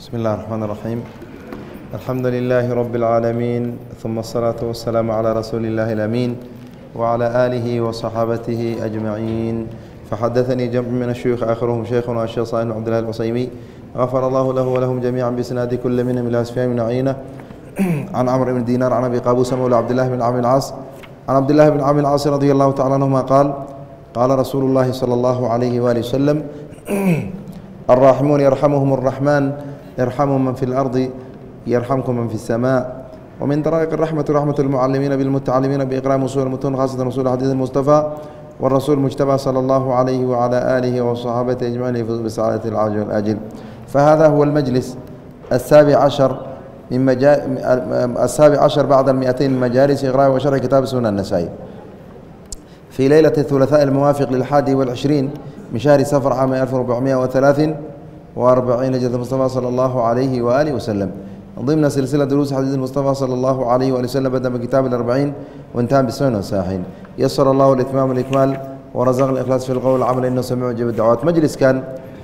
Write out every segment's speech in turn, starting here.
بسم الله الرحمن الرحيم الحمد لله رب العالمين ثم الصلاة والسلام على رسول الله الأمين وعلى آله وصحابته أجمعين فحدثني جمع من الشيوخ آخرهم شيخنا الشيخ صالح عبد الله العصيمي غفر الله له ولهم جميعا بسناد كل منهم إلى سفيان بن عيينة عن عمرو بن دينار عن أبي قابوس مولى عبد الله بن عمرو العاص عن عبد الله بن عمرو العاص رضي الله تعالى عنهما قال قال رسول الله صلى الله عليه وآله وسلم الراحمون يرحمهم الرحمن يرحموا من في الأرض يرحمكم من في السماء ومن طرائق الرحمة رحمة المعلمين بالمتعلمين بإقرام وصول المتون خاصة رسول حديث المصطفى والرسول المجتبى صلى الله عليه وعلى آله وصحابته أجمعين يفوز بسعادة العاجل والآجل فهذا هو المجلس السابع عشر من مجا... السابع عشر بعد المئتين من مجالس إقراء وشرح كتاب سنن النسائي في ليلة الثلاثاء الموافق للحادي والعشرين من شهر سفر عام 1443 هجرة المصطفى صلى الله عليه وآله وسلم ضمن سلسلة دروس حديث المصطفى صلى الله عليه وآله وسلم بدأ بكتاب الأربعين وانتهى بالسنن والساحين يسر الله الإتمام والإكمال ورزقنا الإخلاص في القول والعمل إنه سميع جيب الدعوات مجلس كان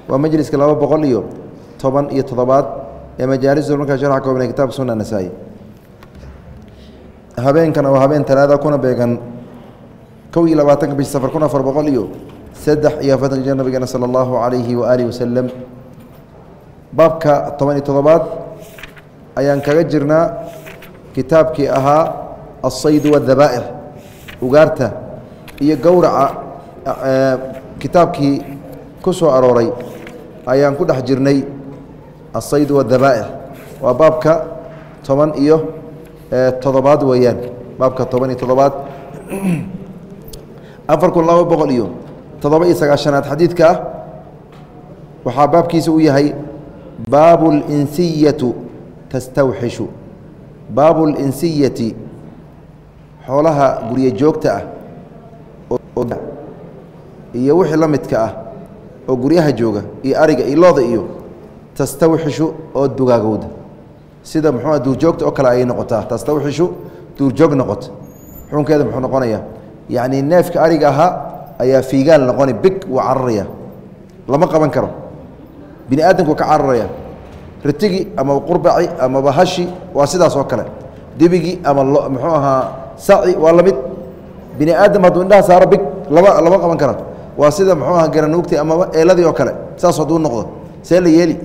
ومجلس كان لaba boqol iyo toban iyo toddobaad ee majaalis markaa sharxa koobnay kitaabka sunna nasaa-i habeenkan oo habeen talaada kuna beegan kow iyo labaatanka bishi safar kun afar boqol iyo saddex iyo afartanka jir baabka toban iyo toddobaad ayaan kaga jirnaa kitaabkii ahaa alsaydu waaddabaa'ix ugaarta iyo gowraca kitaabkii ku soo arooray ayaan ku dhex jirnay alsayd waaddabaa'ix waa baabka toban iyo toddobaad weeyaan. Baabka toban iyo toddobaad. Afar kun laba boqol iyo toddoba iyo sagaashanaad xadiidka ah waxaa baabkiisa u yahay baabu linsiyatu tastawxishu. Baabu linsiyati xoolaha guryo joogta ah iyo wixii la midka ah oo guryaha jooga iyo ariga iyo looda iyo tastawxishu oo dugaagowda. Sida muxuu duurjoogta oo kale ayay noqotaa. Tastawxishu duurjoog noqota xukunkeeda muxuu noqonayaa. Yacni neefka ariga ahaa ayaa fiigaal noqoni big waa cararaya lama qaban karo bini aadamku ka cararaya ritigi ama qurbaci amaba hashi waa sidaas oo kale. Dibigii ama muxuu ahaa saci waa la mid. Bini aadam hadduu indhaha saaro big lama lama qaban karo waa sida muxuu aha garanuugti amaba eeladii oo kale. Saas hadduu noqdo see la yeeli.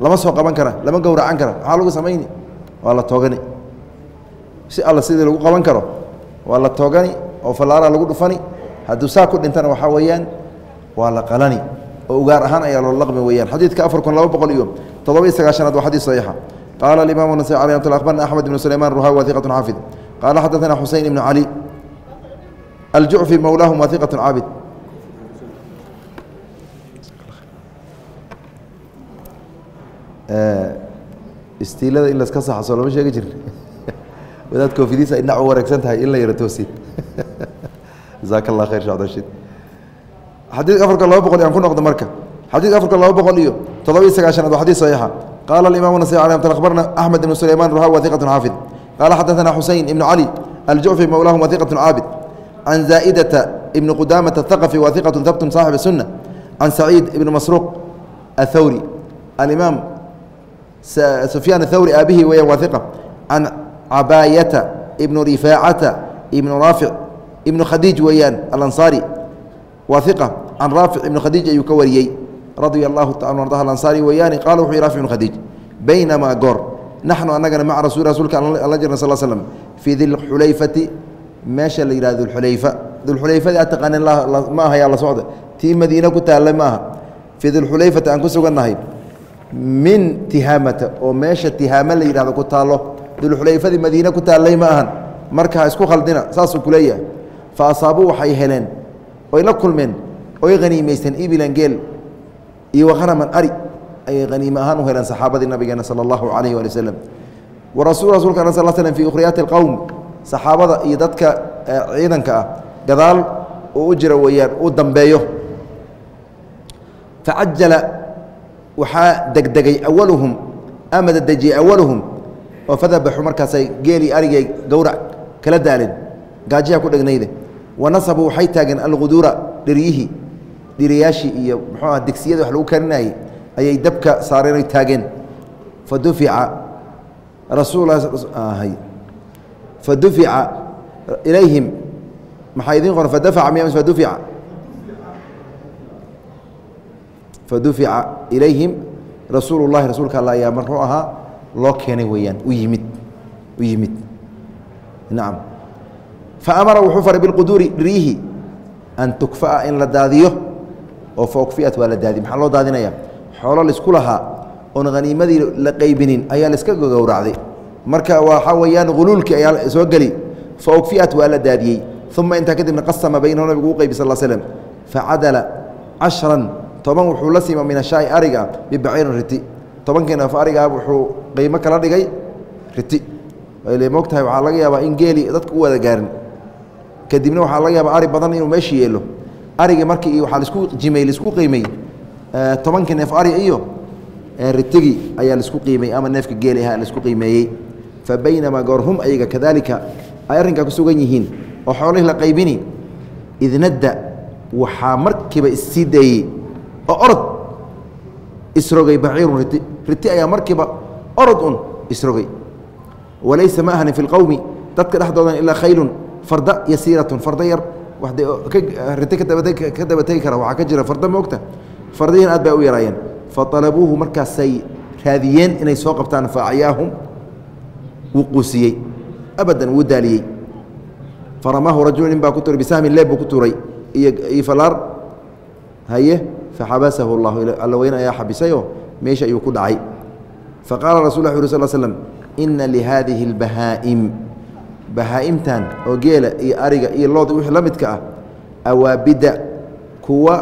Lama soo qaban kara lama gowracan kara maxaa lagu samayni? Waa la toogani. Si alla sidii lagu qaban karo waa la toogani oo fallaara lagu dhufani. Hadduu saa ku dhintana waxaa weeyaan waa la qalani oo ugaar ahaan ayaa loo laqmi weyaan xadiidka afar kun laba boqol iyo toddoba iyo sagaashanaad waa xadiis saxiixa. Qaala alimaam nasai alي mt abarna axmed ibn sulayman ruha wa xaafid qaala xadaثana xusein ibn cali aljucfi mowlaahum wa caabid istiilada in laska saxso lama sheegi jir wadaad koofidiisa ay dhinac u wareegsan tahay in la yaro toosi jazaaka allah khayr shacd rashid xadiidka afarka laba boqol aan ku noqdo marka xadiidka afarka laba boqol iyo toddoba iyo sagaashanaad waa xadiis saxiixa qaala alimaam nasai alay mt akhbarna axmed ibn sulayman ruha wa iqat xaafid qaala xadaثana xusein ibnu cali aljucfi mowlaahum wa iqat caabid can zaa'idata ibni qudamata athaqafi wa iqat habtun saaxib الsuna can saciid ibni masruuq athawri alimaam sufyaan athawri aabihi weya waa iqa can cabaayata ibnu rifaacata ibnu raafic ibnu khadiij weeyaan alansaari waa iqa can raafic ibnu khadiij ayuu ka wariyey radia allahu taala arda alansaari weeyaani qala wuxuu yhi raafic ibnu khadiij baynamaa goor naxnu annagana maca rasul rasuulka alla jirna sal slm fii dilxulayfati meesha la yihahdo dulxulayfa dulxulayfadii aad taqaaneen ma aha yaa la socda tii madiine ku taalla ma aha fii dilxulayfati aan ku sugannahay min tihaamata oo meesha tihaama la yidhahdo ku taallo dulxulayfadii madiine ku taallay ma ahan marka ha isku khaldina saasuu ku leeyahay. Fa asaabuu waxay heleen oy la kulmeen. Oy haniimaysteen ibilan geel. Iyo wakhanaman ari. Ayay haniime ahaan u heleen saxaabadii nabigeena sala allahu calayhi waali waslem wa rasul rasulka a sal slm fii ukhriyaati alqowm saxaabada iyo dadka ciidanka ah. Gadaal uu u jira weeyaan uu dambeeyo. Facajala waxaa degdegay awaluhum ama dadejiyey awaluhum oo fadabaxu markaasay geelii arigay gowrac kala daaleen gaajiha ku dhegnayde wa nasabuu waxay taageen alguduura dhiryihii dhiriyaashii iyo muxuu ah digsiyada wax lagu karinayey ayay dabka saareen oy taageen fadufica rasuul fadufica ilayhim maxaa idiin qoran? Fadafaca miya mise fadufica fadufica ilayhim rasuulu llahi rasuulka alla ayaa markuu ahaa loo keenay weeyaan u yimid u yimid. Nacam faamara wuxuu faray bilquduuri dhiriyihi an tukfa'a in la daadiyo oo faukfiyat waa la daadiy maxaa loo daadinaya xoolo la isku lahaa oon haniimadii la qaybinin ayaa laiska gowracday marka waxaa weeyaan huluulkii ayaa soo geli faukfiyat waa la daadiyey uma intaa kadibna qasama baynahu nabigu u qaybi sal slm facadala cashran toban wuxuu la siima min ashaai ariga bibaciirin riti tobankiina arigaa wuxuu qiimo kala dhigay riti le moogtahay waxaa laga yaabaa in geeli dadka u wada gaarin kadibna waxaa laga yaabaa ari badan inuu meesha yeelo. Arigi markii waxaa la isku jimay la isku qiimay tobankii neef ari iyo ritigi ayaa la isku qiimay ama neefka geeli aha la isku qiimeeyey. Fa baynamaa goorhum ayaga kadaalika ay arrinkaa ku sugan yihiin oo xoolihii la qaybini idnadda waxaa markiiba issii daeyey oo orod isrogay baciirun riti riti ayaa markiiba orod un isrogay. Walaysa ma ahnin fi lqowmi dadka dhexdoodan ilaa khaylun arda yasiiratun farda yar. Rita ka dabategi kara waxaa ka jira farda moogta fardayan aad bay u yaraayeen faalabuuhu markaasay raadiyeen inay soo qabtaan faacyaahum wuu quusiyey abadan wuu daaliyey. Faramaahu rajulu nin baa ku turay bisahmin leeb buu ku turay. Iyo falaar haye faxabasahu allahu alla weyn ayaa xabisayoo meesha ayuu ku dhacay. Faqaala rasul ui sal slm ina lihadihi اlbahaa'im bahaa'imtan oo geela iyo ariga iyo looda wixii la midka ah awaabida kuwa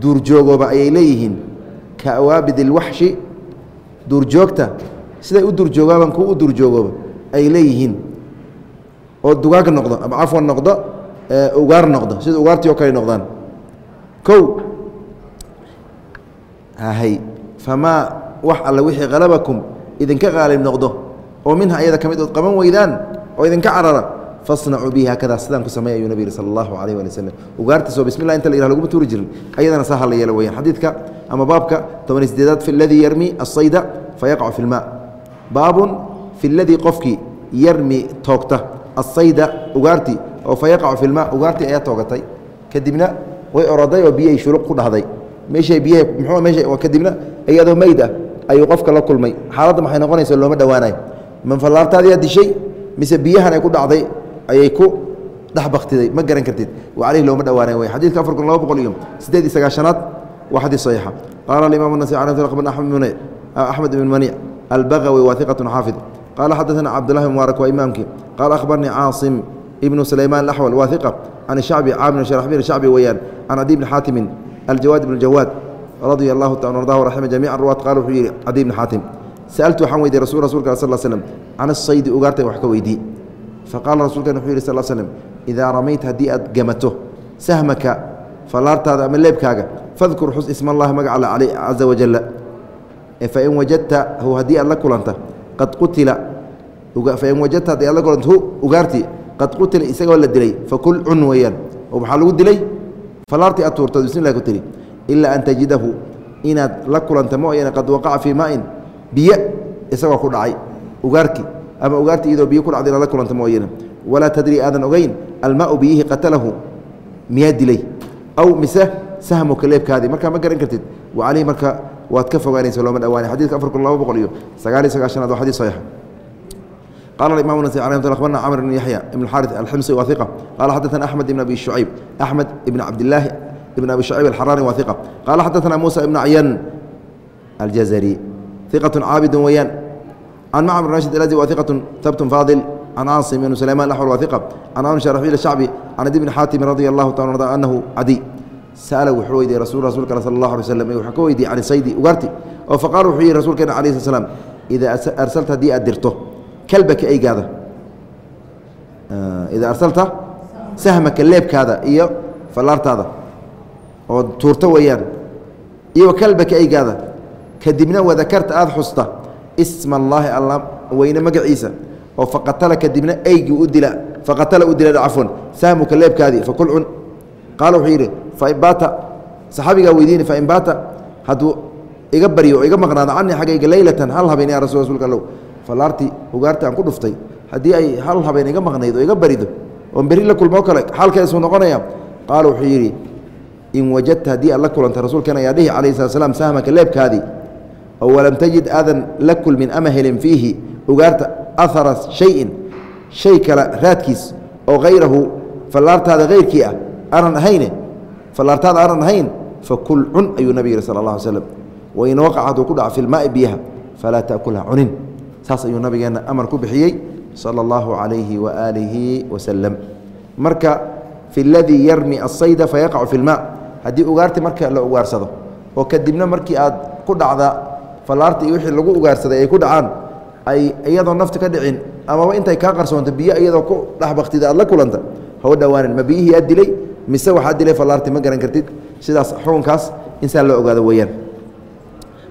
duurjoogooba ayay leeyihiin. Ka awaabid اlwaxshi duurjoogta siday u duurjoogaaban kuwa u duurjoogooba ay leeyihiin. Oo dugaag noqdo ama cafwan noqdo ugaar noqdo sida ugaartii oo kale noqdaan. O hay famaa wax alle wixii halabakum idinka qaalib noqdo oo minha ayada ka mid ood qaban weydaan oo idinka carara fasnacuu bihi haakadaa sidaan ku sameey ayuu nabig sala allahu calayh waali waslem ugaartiisoo bismi llah inta la yirah laguma tuuri jirin. Ayadana saa ha la yeelo weyaan xadiidka ama baabka tobaniy sideedaad fi ladii yarmi asayda fayaqacu fi lmaa baabun fi ladii qofkii yarmi toogta asayda ugaartii oo fayaqacu fi lmaa ugaartii ayaa toogatay. Kadibna way oroday oo biyay shuluq ku dhahday. Meeshay biyaha muxuu meesha kadibna iyadoo meyd ah ayuu qofka la kulmay. Xaaladda maxay noqonaysa looma dhowaanayo. Man fallaartaadiyaa dishay mise biyahan ay ku dhacday ayay ku dhex baktiday ma garan kartid. Wa caleyhi looma dhowaanay wey xadidka afar kun laba boqol iyo siddeed iyo sagaashanaad waa xadiis saxiixa. Qaala alimaam nasi axmed ibn manic albagawi waa xaafid. Qaala xadaثana cabdullahi mubaarak waa imaamkii qaala akhbarnii caasim ibnu sulaymaan alaxwal waa iqa shacbi caamir sharaxbiil shacbi weeyaan can cadi bni xaatimin aljawaad ibn jawaad radia allahu ta ardah raxima jamiica ruwaat qaala wuxuu yihi cadi bni xaatim sa'altu waxaan weydiye rasul rasulka sal slm can asaydi ugaartay wax ka weydii faqaala rasulkan wuxuu yihi sal slm idaa ramayta haddii aad gamato sahmaka fallaartaada ama leebkaaga fadkur xus isma allahi magaca alla caley caza wajalla fain wajadtahu haddii aad la kulanta qad qutila fain wajadta haddii aad la kulanta hu ugaartii qad qutila isagoo la dilay fakul cun weeyaan oo maxaa lagu dilay fallaartii aad tuurtood bismi ku tiri ilaa an tajidahu inaad la kulanta mooyaane qad waqaca fii maain biyo isagoo ku dhacay ugaarkii ama ugaartii iyadoo biyo ku dhacday inaad la kulanta mooyaane walaa tadri aadan ogeyn almaau biyihii qatalahu miyaa dilay aw mise sahmuka leebkaadii markaa ma garan kartid wa caleyhi marka waad ka fogaanaysa looma dhawaanay xadidka afar kun laba boqol iyo sagaal iyo sagaashanaad waa xadis saxiixa iqat caabid weyaan can macmr rashid alazi waa iqat habtun faadil can caasim ibn sulayman axwal waa iqa can amr sharaxbiil shacbi can adi bni xaatimi radi allahu taala arda anahu cadi sa'ala wuxuu weydiye rasul rasulka sala allah alay slam wuxuu ka weydiye can saydi ugaarti. Oo faqala wuxuu yihi rasuulkeena alayh slat slam idaa arsalta haddii aad dirto kalbaka eygaada idaa arsalta sahmaka leebkaada iyo fallaartaada. Oo tuurto weeyaan iyo kalbaka eygaada kadibna wadakarta aada xusta. Isma allaahi alla weyne magaciisa. Oo faqatala kadibna eygii u dila faqatala u dila cafwan sahmuka leebkaadii fakul cun. Qaala wuxuu yidhi fain saxaabigaa weydiini fain hadduu iga baryo iga maqnaado canii xaggayga leylatan hal habeen yaa rasul rsulka allow fallaartii ugaarta aan ku dhuftay haddii ay hal habeen iga maqnayd iga barido oon berri la kulmoo kale xaalkeesuu noqonaya. Qaala wuxuu yidhi in wajadta haddii aad la kulanta rasuulkan ayaa dhihi calayhi salat slam sahmaka leebkaadii oo walam tajid aadan la kulmin ama helin fiihi ugaarta ahara shayin shay kale raadkiis oo hayrahu fallaartaada hayrkii ah aanan ahayne fallaartaada aanan ahayn fakul cun ayuu nabig yihi sala allah alay wain waqaca hadduu ku dhaco fi lmaai biyaha falaa ta'kulha cunin saas ayuu nabigeenna amar ku bixiyey sala allahu calayhi waaalihi wasalam marka fi ladii yarmi asayda fayaqacu fi lmaa haddii ugaarti marka la ugaarsado oo kadibna markii aad ku dhacda fallaarta iyo wixii lagu ugaarsaday ay ku dhacaan ay iyadoo nafta ka dhicin amaba intay kaa qarsoonto biyo iyadoo ku dhexbaktida aad la kulanta haw dhawaanin ma biyihii aad dilay mise waxaad dilay fallaarti ma garan kartid sidaas xukunkaas insaan loo ogaado weeyaan.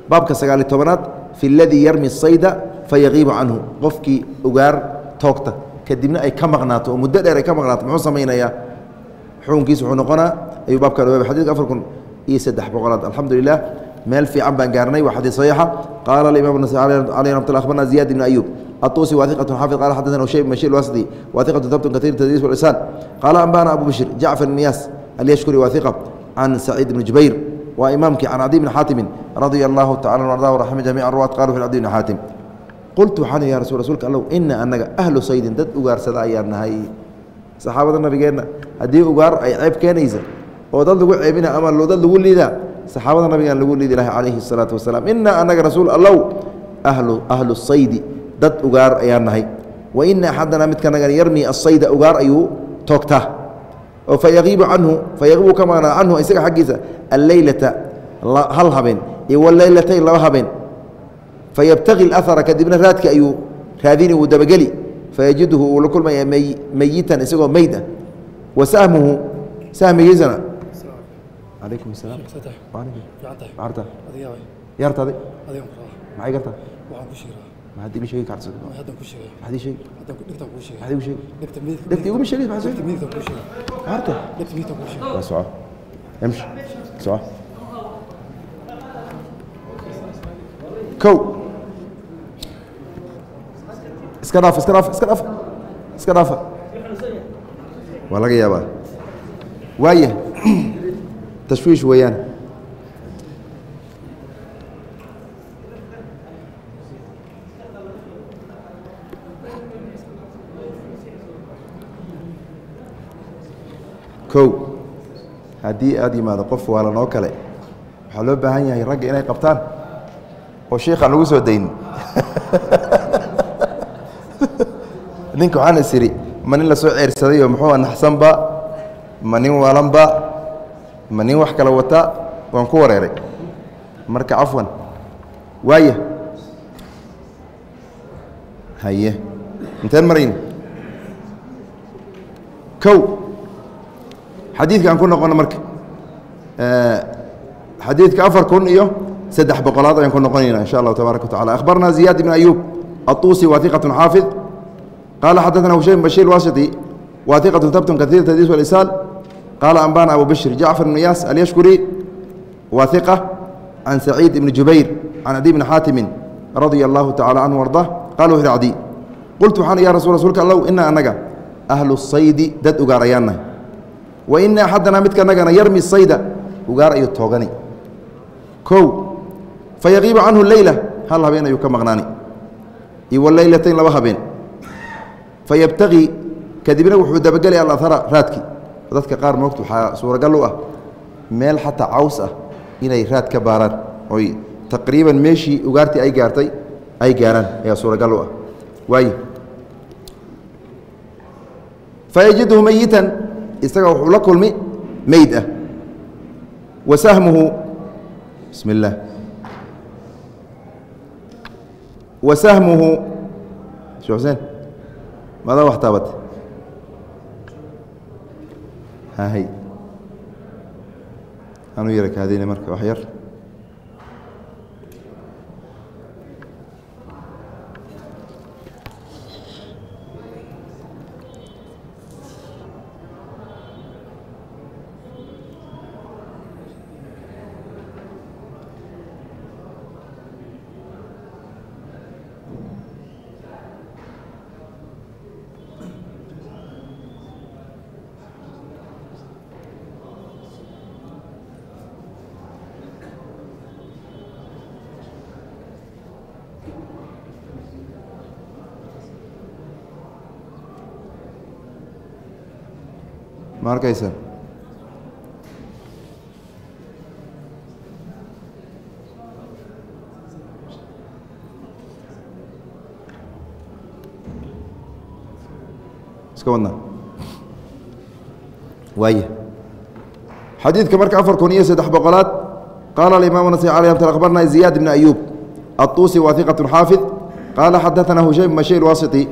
Baabka sagaali tobanaad fi ladii yarmi sayda fayaqiibu canhu qofkii ugaar toogta kadibna ay ka maqnaato oo muddo dheer ay ka maqnaato muxuu samaynayaa? Xukunkiis wuxuu noqonaa ayuu baabkan ogaabay xadidka afar kun iyo saddex boqolaad alxamdu lilah meel fiican baan gaarnay waa xadiis saxiixa qaala alimaam nasai alayh ramat lla akhbarna ziyad ibn ayub الطوسي واثقة حافظ قال حدثنا شيء بن بشير الواسطي واثقة ثبت كثير التدريس والإحسان قال أنبانا أبو بشر جعفر بن ياس اليشكري واثقة عن سعيد بن جبير وإمامك عن عدي بن حاتم رضي الله تعالى وارضاه ورحمه جميع الرواة قالوا في عدي بن حاتم قلت وحنا يا رسول رسولك الله إن أنك أهل صيد دد أجار سدا أيامنا هاي صحابة النبي جينا هدي أجار أي عيب كنيسة ودل لقول عيبنا أمر لو دل لقول لي saxaabada nabigaan lagu liidi lahay calayhi salaatu wasalaam inaa annaga rasuul allow ahlu ahlu saydi dad ugaar ayaan nahay. Wa ina axaddanaa midkanagan yarmii asayda ugaar ayuu toogtaa. Oo fayaqiibu canhu fayaqiibu ka maqnaa canhu isaga xaggiisa alleylata hal habeen iyo waleylatayn laba habeen. Fayabtaqi lahara kadibna raadka ayuu raadini wuu dabageli. Fayajiduhu uu la kulmaya meyitan isagoo meyd ah. Wa sahmuhu sahmigiisana alaykum asalaam waalaykum maarta yartade adigan ku raax maxay gartaa waxaan ku sheegaa maxaad igu sheegi kartaa waxaan ku sheegaa maxaad igu sheegi haddan ku dhigtan ku sheegi maxaad igu sheegi dhigta mid dhigta igu sheegi maxaad dhigta mid ku sheegi maarta dhigta mid ku sheegi waa soo امشي صح كو iska dhaaf iska dhaaf iska dhaaf iska dhaafa waa laga yaabaa waaya tashwiish weeyaan kow haddii aada yimaado qof waalan oo kale waxaa loo baahan yahay ragga inay qabtaan oo sheikhaan lagu soo dayn ninka waxaan is idhi ma nin la soo ceersadayoo muxuu naxsanba ma nin waalanba ma nin wax kala wata waan ku wareeray marka cafwan waaya haye inteen marayn kow xadiidka aan ku noqono marka xadiidka afar kun iyo saddex boqolaad ayaan ku noqonayna in sha allahu tabaaraka watacala akhbarna ziyaad ibn ayuub aلطuusi waثiqaة xaafid qaala xadaثna hushaym bashir wasiti waثiqaة tabtun kaثيir tadiis walisaal qaala anbana abu bashir jacfar ibn yaas alyashkuri waثiqa can saciid ibni jubayr can cadi bni xaatimi radia allahu tacala canhu ardah qala wuxu cadi qultu waxaan ya rasul rasuulka allow ina anaga ahlu saydi dad ugaar ayaannahay wa ina axadana midkanagana yarmi sayda ugaar ayuu toogani kow fayaqiibu canhu leyla hal habeen ayuu ka maqnaani iyo waleylatayn laba habeen fayabtagii kadibna wuxuu dabagelay alahara raadki dadka qaar moogta waxaa suuragal u ah meel xataa caws ah inay raad ka baaraan. Oy taqriiban meeshii ugaartii ay gaartay ay gaaraan ayaa suuragal u ah. Waay fayajidhu meyitan isaga wuxuu la kulmi meyd ah. Wa sahmuhu bismi اllaah wa sahmuhu shee xuseen madaa wax taabat hahay anu yara kaadine marka wax yar ma arkaysa iska wadna waaya xadiidka marka afar kun iyo saddex boqolaad qaala alimaam nasي alي mt abarna ziyaad bn ayuub aلطuusi wa iqaة xaafid qaala xadaثna hushaym bashir wasطi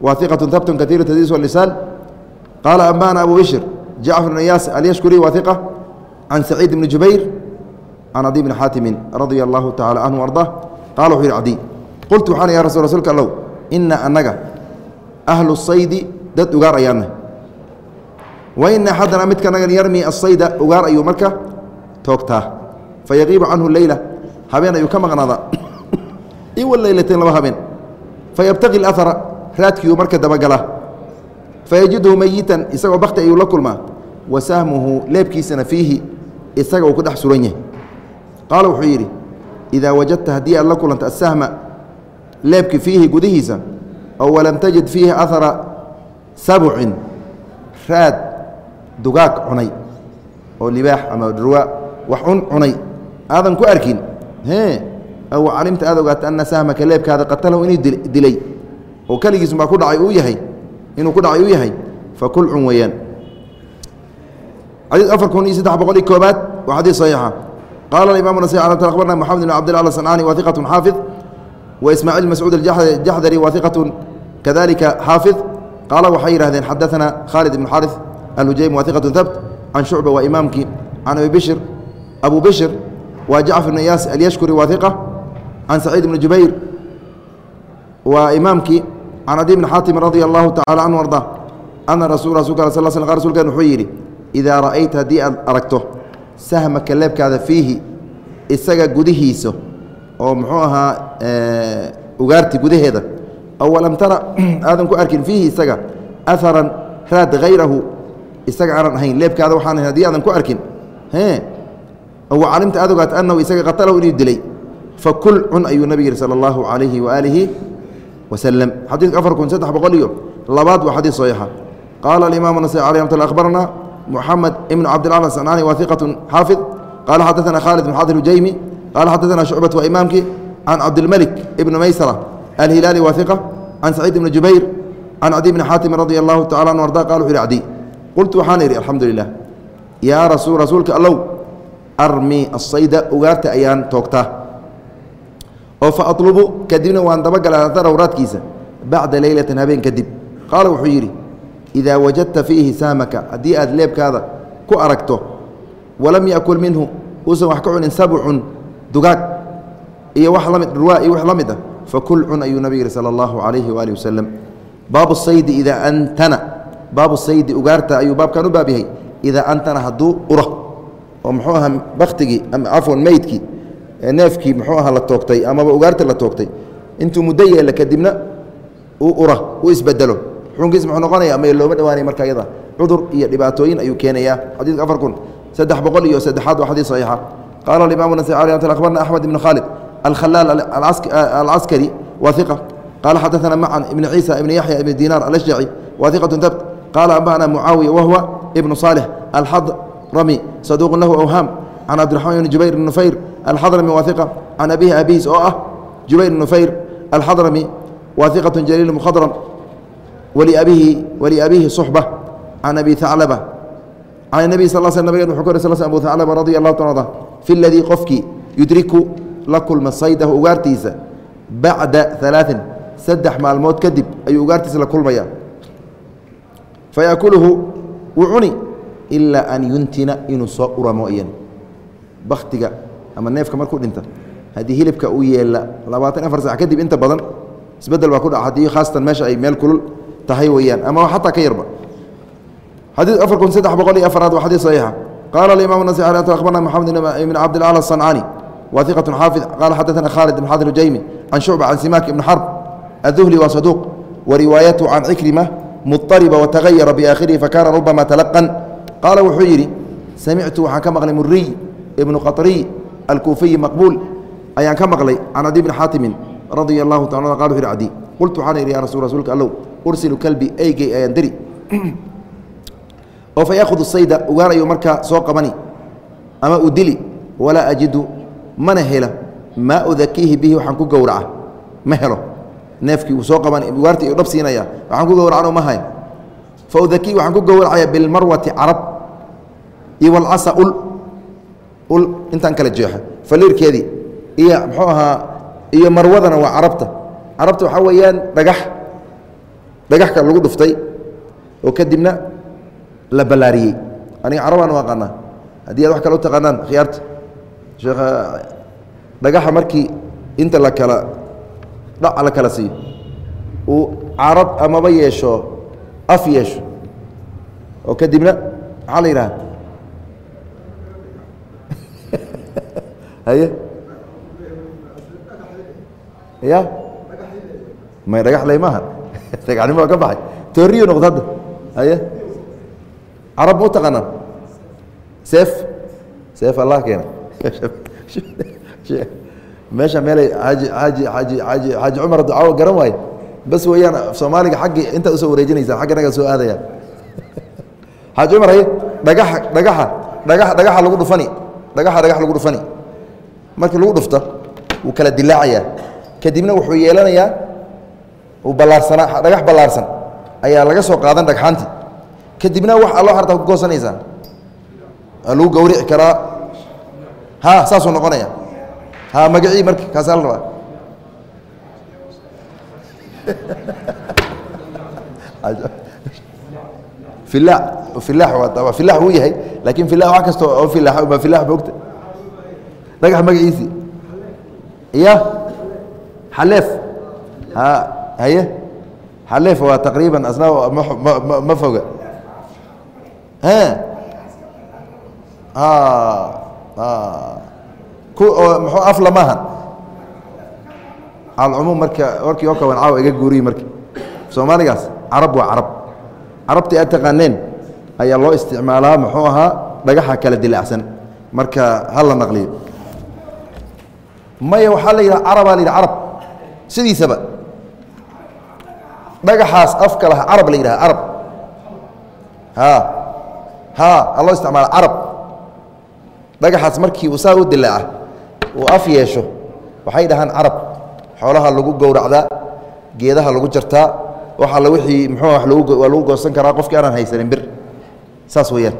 wa iqaة habt kaثيir tadiis lisaan qaala anbana abu bishir jacfar bn yaas alyashkuri wa iqa can saciid bni jubayr can adi bni xaatimi radia allahu tacala canhu arضah qala wuxuu yihi cadi qultu waxaan ya rasul rasuulka allow ina anaga ahlu saydi dad ugaar ayaana waina axadana midkanagan yarmi asayda ugaar ayuu marka toogtaa fayaqiibu canhu leyla habeen ayuu ka maqnaadaa iwa leylatayn laba habeen fayabtaqi اlahara raadkiiuu marka dabagalaa fayajidhu meyitan isagoo bakti ayuu la kulmaa. Wa sahmuhu leebkiisana fiihi isaga uu ku dhex suran yahay. Qaala wuxuu yidhi idaa wajadta haddii aad la kulanta asahma leebki fiihi gudihiisa oo walam tajid fiihi ahara sabcin raad dugaag cunay oo libaax ama dhurwaa wax un cunay aadan ku arkin e aw calimta aad ogaata ana sahmaka leebkaada qatalahu inuu dilay oo keligiisubaa ku dhacay uu yahay inuu ku dhacay uu yahay. Fakul cun weeyaan. Xadiid afar kun iyo saddex boqol iyo koobaad waa xadiid saxiixa. Qaala imam nas abarna moxamed bn abd lla sancaani wa xaafid wa ismaaciil mascuud aljaxdari wa kadalika xaafid. Qaala waxay yidhahdeen xadaثana khaalid ibn xaariث alhujaym wa iqat habt can shucba waa imaamkii can abi bishir abu bishir waa jacfar bn yaas alyashkuri waa can saciid bni jubayr waa imaamkii can adi bni xaatim radia allahu tacala canhu arda ana rasul rasulka sal sl rsulkan wuxuu yidhi idaa ra'ayta haddii aad aragto sahmaka leebkaada fiihi isaga gudihiisa oo muxuu ahaa ugaarti gudaheeda aw walam tara aadan ku arkin fiihi isaga aharan raad hayrahu isaga aanan ahayn leebkaada waxaan ahayn haddii aadan ku arkin aw calimta aad ogaata anahu isaga qatalahu inuu dilay fakul cun ayuu nabig yihi sala allahu calayhi waaalihi waslm xadiidka afar kun saddex boqol iyo labaad waa xadiid saxiixa qaala alimaam anasai alay amat akhbarana muxamed ibnu cabdilcala sanani wa iqatu xaafid qaala xadaana khaalid bn xaad qaala xadaana shucbat waa imaamkii can cabdilmelik ibni maysara alhilaali wa iqa can saciid ibni jubayr can cadiy bni xaatimi radia allahu tacala an arda qala wuxu ihi cadiy qultu waxaan idhi alxamdu lilah yaa rasuul rasuulka allow armi asayda ugaarta ayaan toogtaa oo faalubu kadibna waan dabagalaa atara raadkiisa bacda leylati habeen kadib. Qaala wuxuu yidhi idaa wajadta fiihi saamaka haddii aad leebkaada ku aragto walam yakul minhu uusan wax ka cunin sabcun dugaag iyo wa lami dhurwaa iyo wax la mid ah fakul cun ayuu nabi yihi sala allahu calayhi waaalih wasalam baabu saydi idaa antana baabu saydi ugaarta ayuu baabkan u baab yahay idaa antana hadduu uro oo muxuu aha baktigii ama cafwan meydkii neefkii mxuu aha la toogtay amaba ugaarta la toogtay intuu muddo yeelo kadibna uu ura u isbedelo xukunkiis muxuu noqonaya ama looma dhawaanay marka iyada cudur iyo dhibaatooyin ayuu keenayaa. Xadiidka afar kun saddex boqol iyo saddexaad waa xadiid saxiixa. Qaala alimamu nasacari akhbarna axmed ibn khaalid alkhalaal alcaskari wa iqa qaala xadaثana macan ibn ciisa ibn yaxya ibn dinar alashjaci wa iqatu dabt qaala anba'na mucaawiya wahuwa ibnu صaalix alxadrami saduuqu lahu awhaam can cabdiraxmaan ibni jubayr ibn nufayr alxadrami wa iqa can abihi abiis oo ah jubayr ibn nufayr alxadrami wa iqatu jaliil mkhadram wliabihi wliabihi صuxba can abi aclaba can اnabiy sal sl nabgen wuxuu ka ry sl sl abu aclaba radi allahu ta arda fi ladii qofkii yudriku la kulma saydahu ugaartiisa bacda alaaثin saddex maalmood kadib ayuu ugaartiisa la kulmaya fayaakuluhu wuu cuni ilaa an yuntina inuu soo ura mooyan baktiga ama neefka markuu dhinta haddii hilibka u yeela labaatan afar sac kadib inta badan isbeddel baa ku dhaca. Haddii khaasatan meesha ay meel kulul tahay weeyaan ama xataa ka yarba. Xadiid afar kun saddex boqol iyo afaraad waa xadiid saxiixa. Qaala alimaam nasixi akhbarna maxamed ibn cabdilacla asancani wa xaafid. Qaala xadaana khaalid ibn xadr jaymi can shucba can simaak ibn xarb aduhli waa saduuq wa riwaayatu can cikrima muariba watahayara biaakhirihi fakaana rubama talaqan. Qaala wuxuu yidhi samictu waxaan ka maqlay muriy ibnu qatriy alkuufiyi maqbuul ayaan ka maqlay can adi bni xaatimin radia allahu taala qal wuxu yhi cadi qultu waxaan idhi ya rasul rasuulka allow ursilu kalbi eygey ayaan diri. Oo fa yaahudu sayda ugaar ayuu markaa soo qabani ama u dili? Walaa ajidu mana hela. Maa udakiihi bihi waxaan ku gowraca ma helo. Neefkii uu soo qaban ugaartii dhab siinaya waxaan ku gowracano ma hayo. Fa udakii waxaan ku gowracaya bilmarwati carab iyo walcasa ul ul intaan kala jeexo. Faliirkeedii iyo muxuu ahaa iyo marwadana waa carabta. Carabta waxaa weeyaan dhagax. Dhagaxka lagu dhuftay oo kadibna la ballaariyey. Aniga carabaan u aqaanaa haddii aad wax kale u taqaanaan khiyaarta. Sheekha dhagaxa markii inta la kala dhac la kala siiyo uu carab amaba yeesho af yeesho oo kadibna maxaa la yidhaha haye ya may dhagax ley maaha dhagxnimo ka baxay tooriyo noqdo hadda haye carab ma u taqaanaan seef seef allah keena meesha meelay aaji aaji aaji aaji xaaji cumar ducaawo garan waaye bas weeyaan soomaaliga xaggii intaad u soo wareejinaysaan xagga naga soo aadayaan xaaji cumar haye dhagaxa dhagaxa dhagaxa dhagaxa lagu dhufani dhagaxa dhagax lagu dhufani markii lagu dhufto wuu kala dilaacayaa kadibna wuxuu yeelanayaa uu ballaarsanaa dhagax ballaarsan. Ayaa laga soo qaadan dhagxaanti kadibna wax alloo hartaa ku goosanaysaa waa lagu gawrici karaa. Ha saasuu noqonaya. Ha magacii marka kaasaa la rabaa. Filaax filaax waa filaax wuu yahay laakiin filaax wax kasta oo filaax ma filaax moogta dhagax magaciisii iya xaleef ha haye. Xaleef waa taqriiban asna ma foga. Ku oo muxuu afla maaha alcumuum marka warkii oo kaban caawa iga guuriyi marka soomaaligaas carab waa carab. Carabtii aad taqaaneen ayaa loo isticmaalaa muxuu ahaa dhagaxa kala dilacsan marka ha la naqliyo maya waxaa la yidhaha carabaa la yidhaha carab. Sidiisaba. Dhagaxaas afka laha carab la yidhaha carab. Ha ha ha loo isticmaala carab. Dhagaxaas markii uu saa u dilaaca uu af yeesho waxay dhahaan carab. Xoolaha lagu gowracdaa geedaha lagu jartaa wax alla wixii muxuu wa lagu waa lagu goosan karaa qofkii aanan haysanin bir. Saas weeyaan.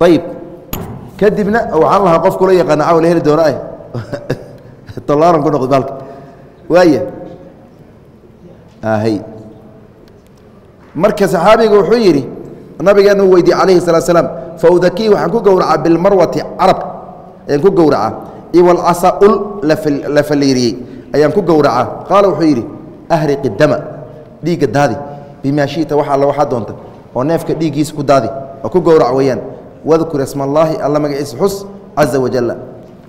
Ayib kadibna waxaan lahaa qof kula yaqaana cawl heli doona tolaaran ku noqdo baalka. Waaya ahay marka saxaabiga wuxuu yidhi nabigeena uu weydiye calayhi salatu slaam faudakii waxaan ku gowracaa bilmarwati carab. Ayaan ku gowracaa. Iwalcasa ul la faliiriyey ayaan ku gowracaa. Qaala wuxuu yidhi ahriqi dama dhiigga daadi. Bimaa shita wax alla waxaa doonta oo neefka dhiiggiisa ku daadi. Oo ku gowrac weeyaan wadkur isma allaahi alla magaciisa xus caza wajalla.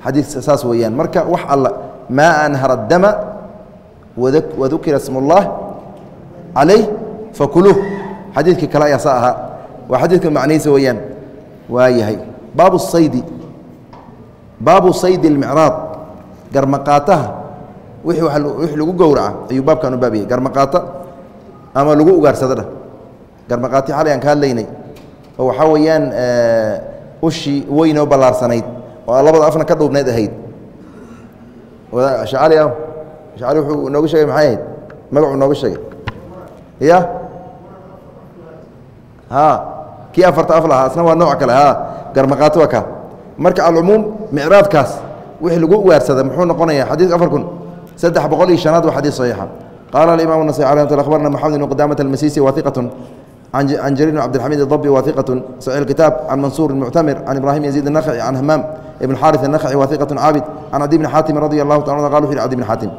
Xadiid saas weeyaan. Marka wax alla maa anhara dama wadukira ismullaah calayh fakuluuh xadiidkii kale ayaa saa ahaa. Waa xadiidka macnihiisa weeyaan. Waa yahay. Baabu saydi. Baabu saydi اlmicraad garmaqaataha. Wix lagu gowraca ayuu baabkan u baabiyey garmaqaato ama lagu ugaarsado dhah garmaqaati xalay aan ka hadlaynay oo waxaa weeyaan eh, ushii weyn oo ballaarsanayd oo labada afna ka dhuubnayd ahayd. Shacali ah shacali wuxuu inooga sheegay maxay ahayd? Magacuu inooga sheegay. Ya ha kii afarta af lahaa isna waa nooc kale ha garmaqaato waa kaa marka alcumuum micraadkaas wix lagu ugaarsada muxuu noqonayaa xadiiska afar kun saddex boqol iyo shanaad waa xadiis saxiixa. Qaala alimaamu nasai ala abarna maxamed ibnu qudaamat almasiisi wahiqatun can jariir bn cabdilxamid الضbi waثiqaة saxiix اkitaab can mansuur muctamir can ibrahim yaziid الnakci can hamaam ibn xaariث الnakci waثiqaة caabid can cadi bni xaatim radi allahu ta qal wuxu yhi cadi bni xaatim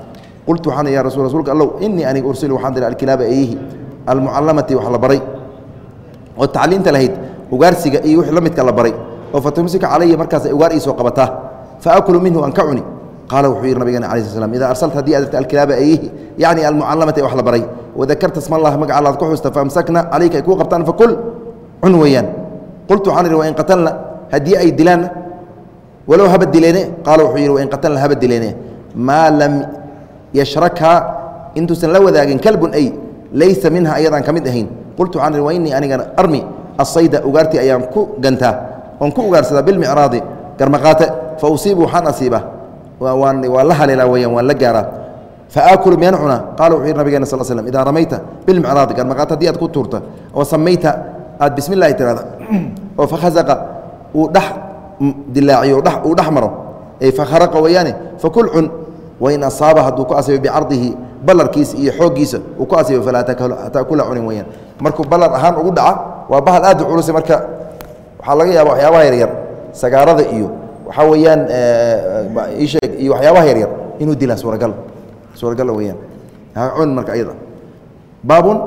qultu waxaan ya rasul rsulka allow inii anig ursilu waxaan diray alkilaaba eeyihi almucalamati wax la baray oo tacliinta lahayd ugaarsiga iyo wix la midka la baray oo fatumsika calaya markaas ay ugaar iisoo qaala wuxuu yidhi nabigeena ala sl slam ida arsalta haddii aad alkilaaba eeyihi yacni almucalamati wax la baray wadakarta sma allah magaca allaad ku xusta faamsakna calayka ay kuu qabtaan fakul cun weeyaan qultu waxaan idhi wain qatalna haddii ay dilaanna walow haba dileene qaala wuxuu yidhi wain qatalna haba dileene maa lam yashrakha intuusan la wadaagin kalbun ay laysa minha ayadaan ka mid ahayn qultu waxaan ihi wa anigana armi asayda ugaartii ayaan ku gantaa oon ku ugaarsadaa bilmicraadi garmaqaate fa usiibu waxaan asiibaa waan la haleelaa weyaan waan la gaaraa. Faakulu miyaan cunaa qaala wuxuu yidhi nabigeena sal slm idaa ramayta bilmicraadi garmaqaate haddii aad ku tuurta oo samayta aad bismi llahi tirahda oo fakhazaqa uu dhex dilaaciyo uu dhex maro ay fakharaqa weeyaane fakul cun wain asaaba hadduu ku asiibo bicardihi ballarkiisa iyo xooggiisa uu ku asiibo falaa taakula cunin weyaan markuu ballar ahaan ugu dhaca waa bahal aad u culuse marka waxaa laga yaaba waxyaabaha yaryar sagaarada iyo waxaa weeyaan isheeg iyo waxyaabaha yaryar inuu dilaa suuragal. Suuragal weyaan cun marka ayada baabun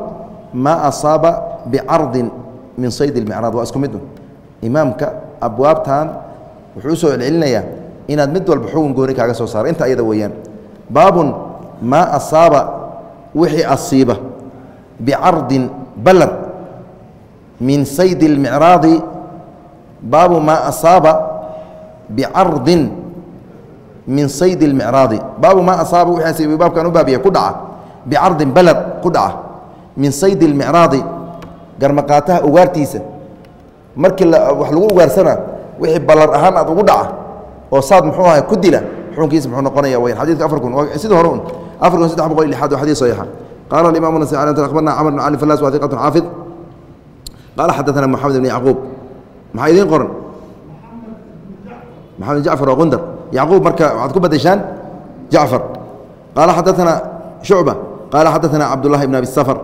maa asaaba bicardin min sayd اlmicraad waa isku midun imaamka abwaabtan wuxuu u soo celcelinayaa inaad mid walba xugun gooni kaaga soo saaro inta ayada weeyaan. Baabun maa asaaba wixii asiiba bicardin balar min sayd اlmicraadi baabu maa asaaba bicardin min sayd اlmicraadi baabu maa asaaba wixii asiiba baabkan u baabiya ku dhaca bicardin balar ku dhaca min sayd اlmicraadi garmaqaataha ugaartiisa markii wax lagu ugaarsana wixii ballar ahaan aad ugu dhaca oo saad muxuu ahay ku dila xukunkiisa muxuu noqonaya weyaan xadidka afar kun sida hore un afar kun saddex boqol iyo lixaad waa xadiis saxiixa qaala alimamu nasai an akhbarna camr bn cali falas wa hiqatun xaafid qaala xadaثana moxamed ibn yacquub maxaa idiin qoran maxamed jacfar waa qundar yacquub marka waxaad ku badashaan jacfar qaala xadaثana shucba qaala xadaثana cabdullahi ibn abi safar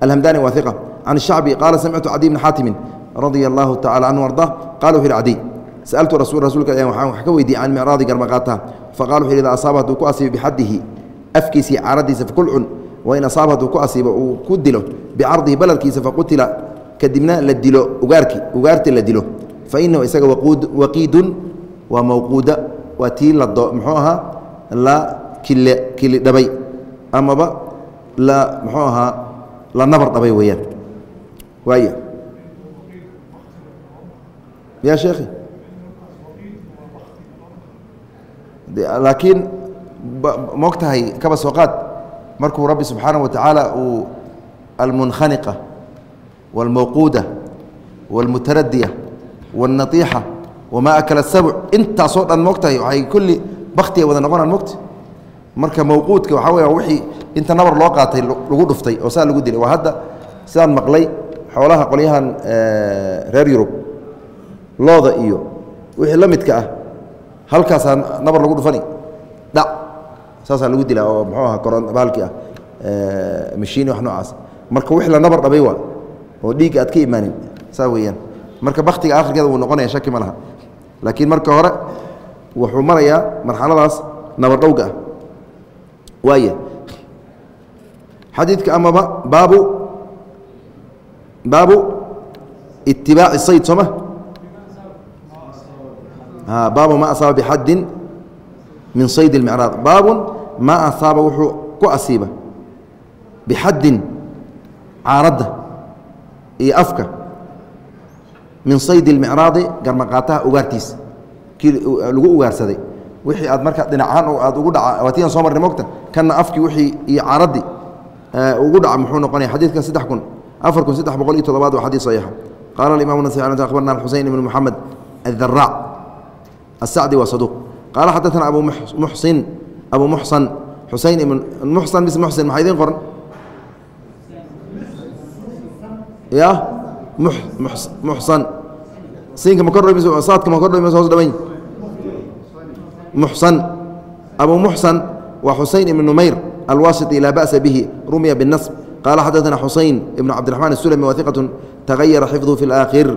alhamdani wa hiqa can الshacbi qaala samictu cadiy bni xaatimin radia allahu tacala canhu arda qala wuxu yhi cadiy sأltu rasul rasulka waxaan wax ka weydiiyey can micraadi garmaqaataha faqala wuxu yhi ida asaaba hadduu ku asiibo bixaddihi afkiisii caaradiisa fakul cun wain asaaba hadduu ku asiibo uu ku dilo bicardihi balarkiisa faqutila kadibna la dilo ugaarki ugaarti la dilo fainahu isaga waqiidun waa mawquuda waa tii la muxuu ahaa la kile kili dhabay amaba la muxuu ahaa la nabar dhabay weeyaan waaya ya sheekhi laakiin moog tahay kaba soo qaad markuu rabbi subxaanaه wa tacaala uu almunkhaniqa wاlmawquuda wاlmutaradiya wاlnaiixa wamaa akala sabc intaasoo dhan moog tahay waxay kulli baktiga wada noqonaan mogta marka mawquudka waxaa weya wixii inta nabar loo qaatay lagu dhuftay oo saa lagu dilay waa hadda sidaan maqlay xoolaha qolyahan reer yurub looda iyo wixii la midka ah halkaasaa nabar lagu dhufani dhac saasaa lagu dilaa oo muxuu aha koron baalkii ah mashiini wax noocaas marka wix la nabar dhabay waa oo dhiigga aad ka imaanin saa weeyaan marka baktiga akhirkeeda wuu noqonaya shaki ma laha laakiin marka hore wuxuu marayaa marxaladaas nabar dhowga ah. Waaya xadiidka amaba baabu baabu itibaaci sayd sooma baabu ma asaaba bixaddin min sayd اlmicraad baabun ma asaaba wuxuu ku asiiba bixaddin caaradda iyo afka min sayd اmicraadi garmaqaataha ugaartiis. Kii lagu ugaarsaday. Wixii aad markaa dhinacan aad ugu dhaca waatiyan soo marnay mogta kanna afkii wixii iyo caradii ugu dhaca muxuu noqonaya xadiidkan saddex kun afar kun saddex boqol iyo toddobaad waa xadiid saxiixa. Qaala alimamu nasai akhbarna alxuseyn ibn moxamed adaraac asacdi waa saduuq qaala xaddatana abu muxsin abu muxsan xuseyn ibn muxsan bis muxsin maxaa idiin qoran? Ya? Muxsan siinka ma kordh saadka ma kordh hoos dhaban muxsan abu muxsan waa xuseyn ibn numayr alwasiti laa ba'sa bihi rumiya biالnasb qaala xadaثna xuseyn ibn cabdiرaحman الsulmi wa iqaة tagayara xifduhu fi اlآkhir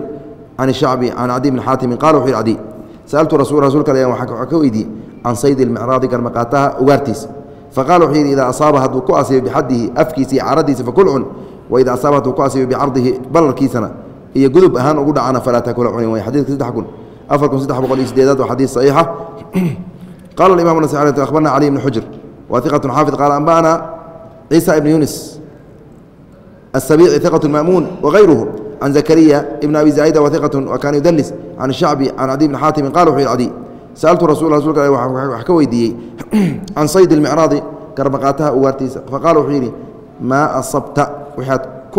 can الshacbi can cadi bni xaatimi qala wuxu yhi cadi sأltu rasu rasuulka waxaa ka weydiiyey can sayd اlmicraadi garmaqaataha ugaartiisa faqala wuxuu yidhi idaa asaaba hadduu ku asiibo bixaddihi afkiisa iyo caradiisa fakul cun waida asaaba hadduu ku asiibo bicardihi ballarkiisana iyo gudub ahaan ugu dhacana falaa takula cunin way xadiidka saddex kun afar kun saddex boqol iyo sideedaad waa xadiis saxiixa. Qaala alimam nasai akhbarna cali ibn xujr wa iqatun xaafid qaala anba'ana ciisa ibn yunis asabici iqatu maamuun wagayruhu can zakariya ibn abi zaida waiqatun wa kaana yudalis can shacbi can cadi bni xaatimin qala wuxuu yihi cadi sa'altu rasul rasulka al wax ka weydiiyey can saydi lmicraadi garbaqaataha ugaartiisa. Faqala wuxuu yidhi maa asabta waxaad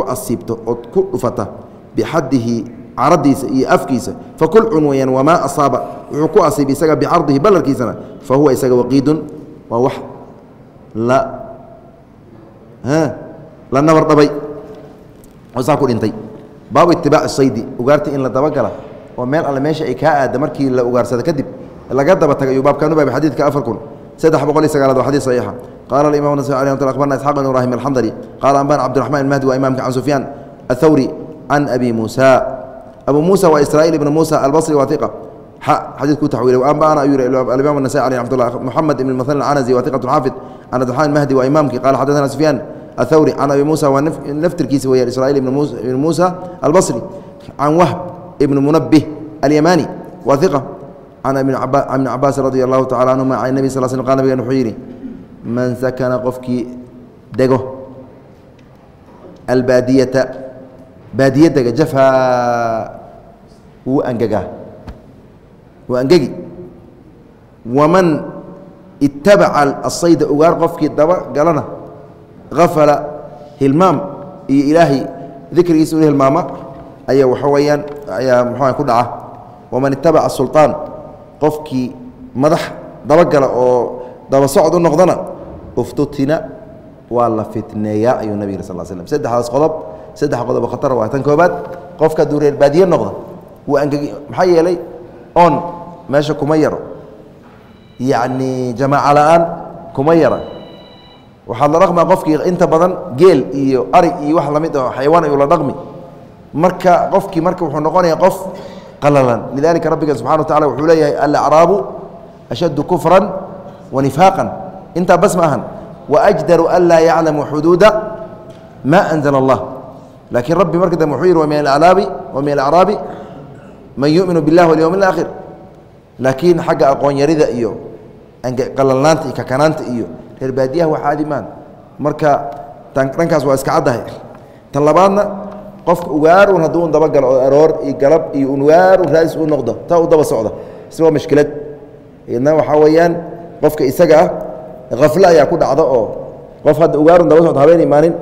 bixadihi caradiisa iyo afkiisa fakul cun weyaan wamaa asaaba wuxuu ku asiib isaga bicardihi ballarkiisana fa huwa isaga waqiidun waa wax la nabar dhabay oo saa ku dhintay baabu itibaaci saydi ugaarta in la dabagala oo meel alle meesha ay kaa aada markii la ugaarsada kadib laga daba tagay ayuu baabkan u baabay xadiidka afar kun saddex boqol iyo sagaalaad waa xadiid saxiixa qaala alimam nasai alih mat abarna isxaq ibn ibrahim alxandali qaala ambana cabdiraxman almahdi waa imamka can sufyaan athawri can abi muusa abu muusa waa israa'iil ibn muusa albasri waa iqa xadiidku taxwiilay ambana ayuu yihi alimam nasai alih ramat llah muxamed ibn mathan alcanazi waa iqatu xaafid can cabdiraxman almahdi waa imamkii qala xadathana sufyaan athawri can abi muusa waa naftirkiisa weyaan israiil ibn muusa albasri can wahb ibn munabih alyamani waa iqa can ibni cabaas radi allahu tacala canhuma can nebi sal sl qal nabgen wuxuu yidhi man sakana qofkii dego albaadiyata baadiye dega jafaa wuu angegaa wuu angegi. Waman itabaca asayda ugaar qofkii daba galana afala hilmaam iyo ilaahay dikrigiisa ula hilmaama ayaa waxa weeyaan ayaa muxua ku dhaca. Waman itabaca sulطaan qofkii madax dabagala oo daba socod u noqdana uftutina waa la fitneeyaa ayuu nabig yiri sal slm saddexdaas qodob saddex qodob khatar waa tan koobaad qofka hadduu reer baadiye noqda wuu angegi maxaa yeelay oon meesha kuma yaro. Yacni jamaaca la'aan kuma yara. Waxaad la dhaqmaa qofkii inta badan geel iyo arig iyo wax la mid oo xayawaan ayuu la dhaqmi. Marka qofkii marka wuxuu noqonaya qof qalalan. Lidalika rabbiga subxana wa tacala wuxuu leeyahay alacraabu ashaddu kufran wa intaa bas ma ahan. Waajdaru an laa yaclamu xuduuda ma anzla allah laakiin rabbi marka dambe wuxuu yihi wa min alacraabi wa min alacraabi man yuminu biاllah walyowm اlaakhir laakiin xagga aqoon yarida iyo qalalnaanta iyo kakanaanta iyo reer baadiyaha waa caadi maan marka dhankaas waa iska caddahay tan labaadna qofka ugaarun hadduu un dabagalo oo aroor iyo galab iyo unwaarun raadis u noqdo taa u daba socda waa mashkilad idna waxaa weeyaan qofka isaga ah hafle ayaa ku dhacda oo qof hadda ugaarun daba socdo habeen imaanin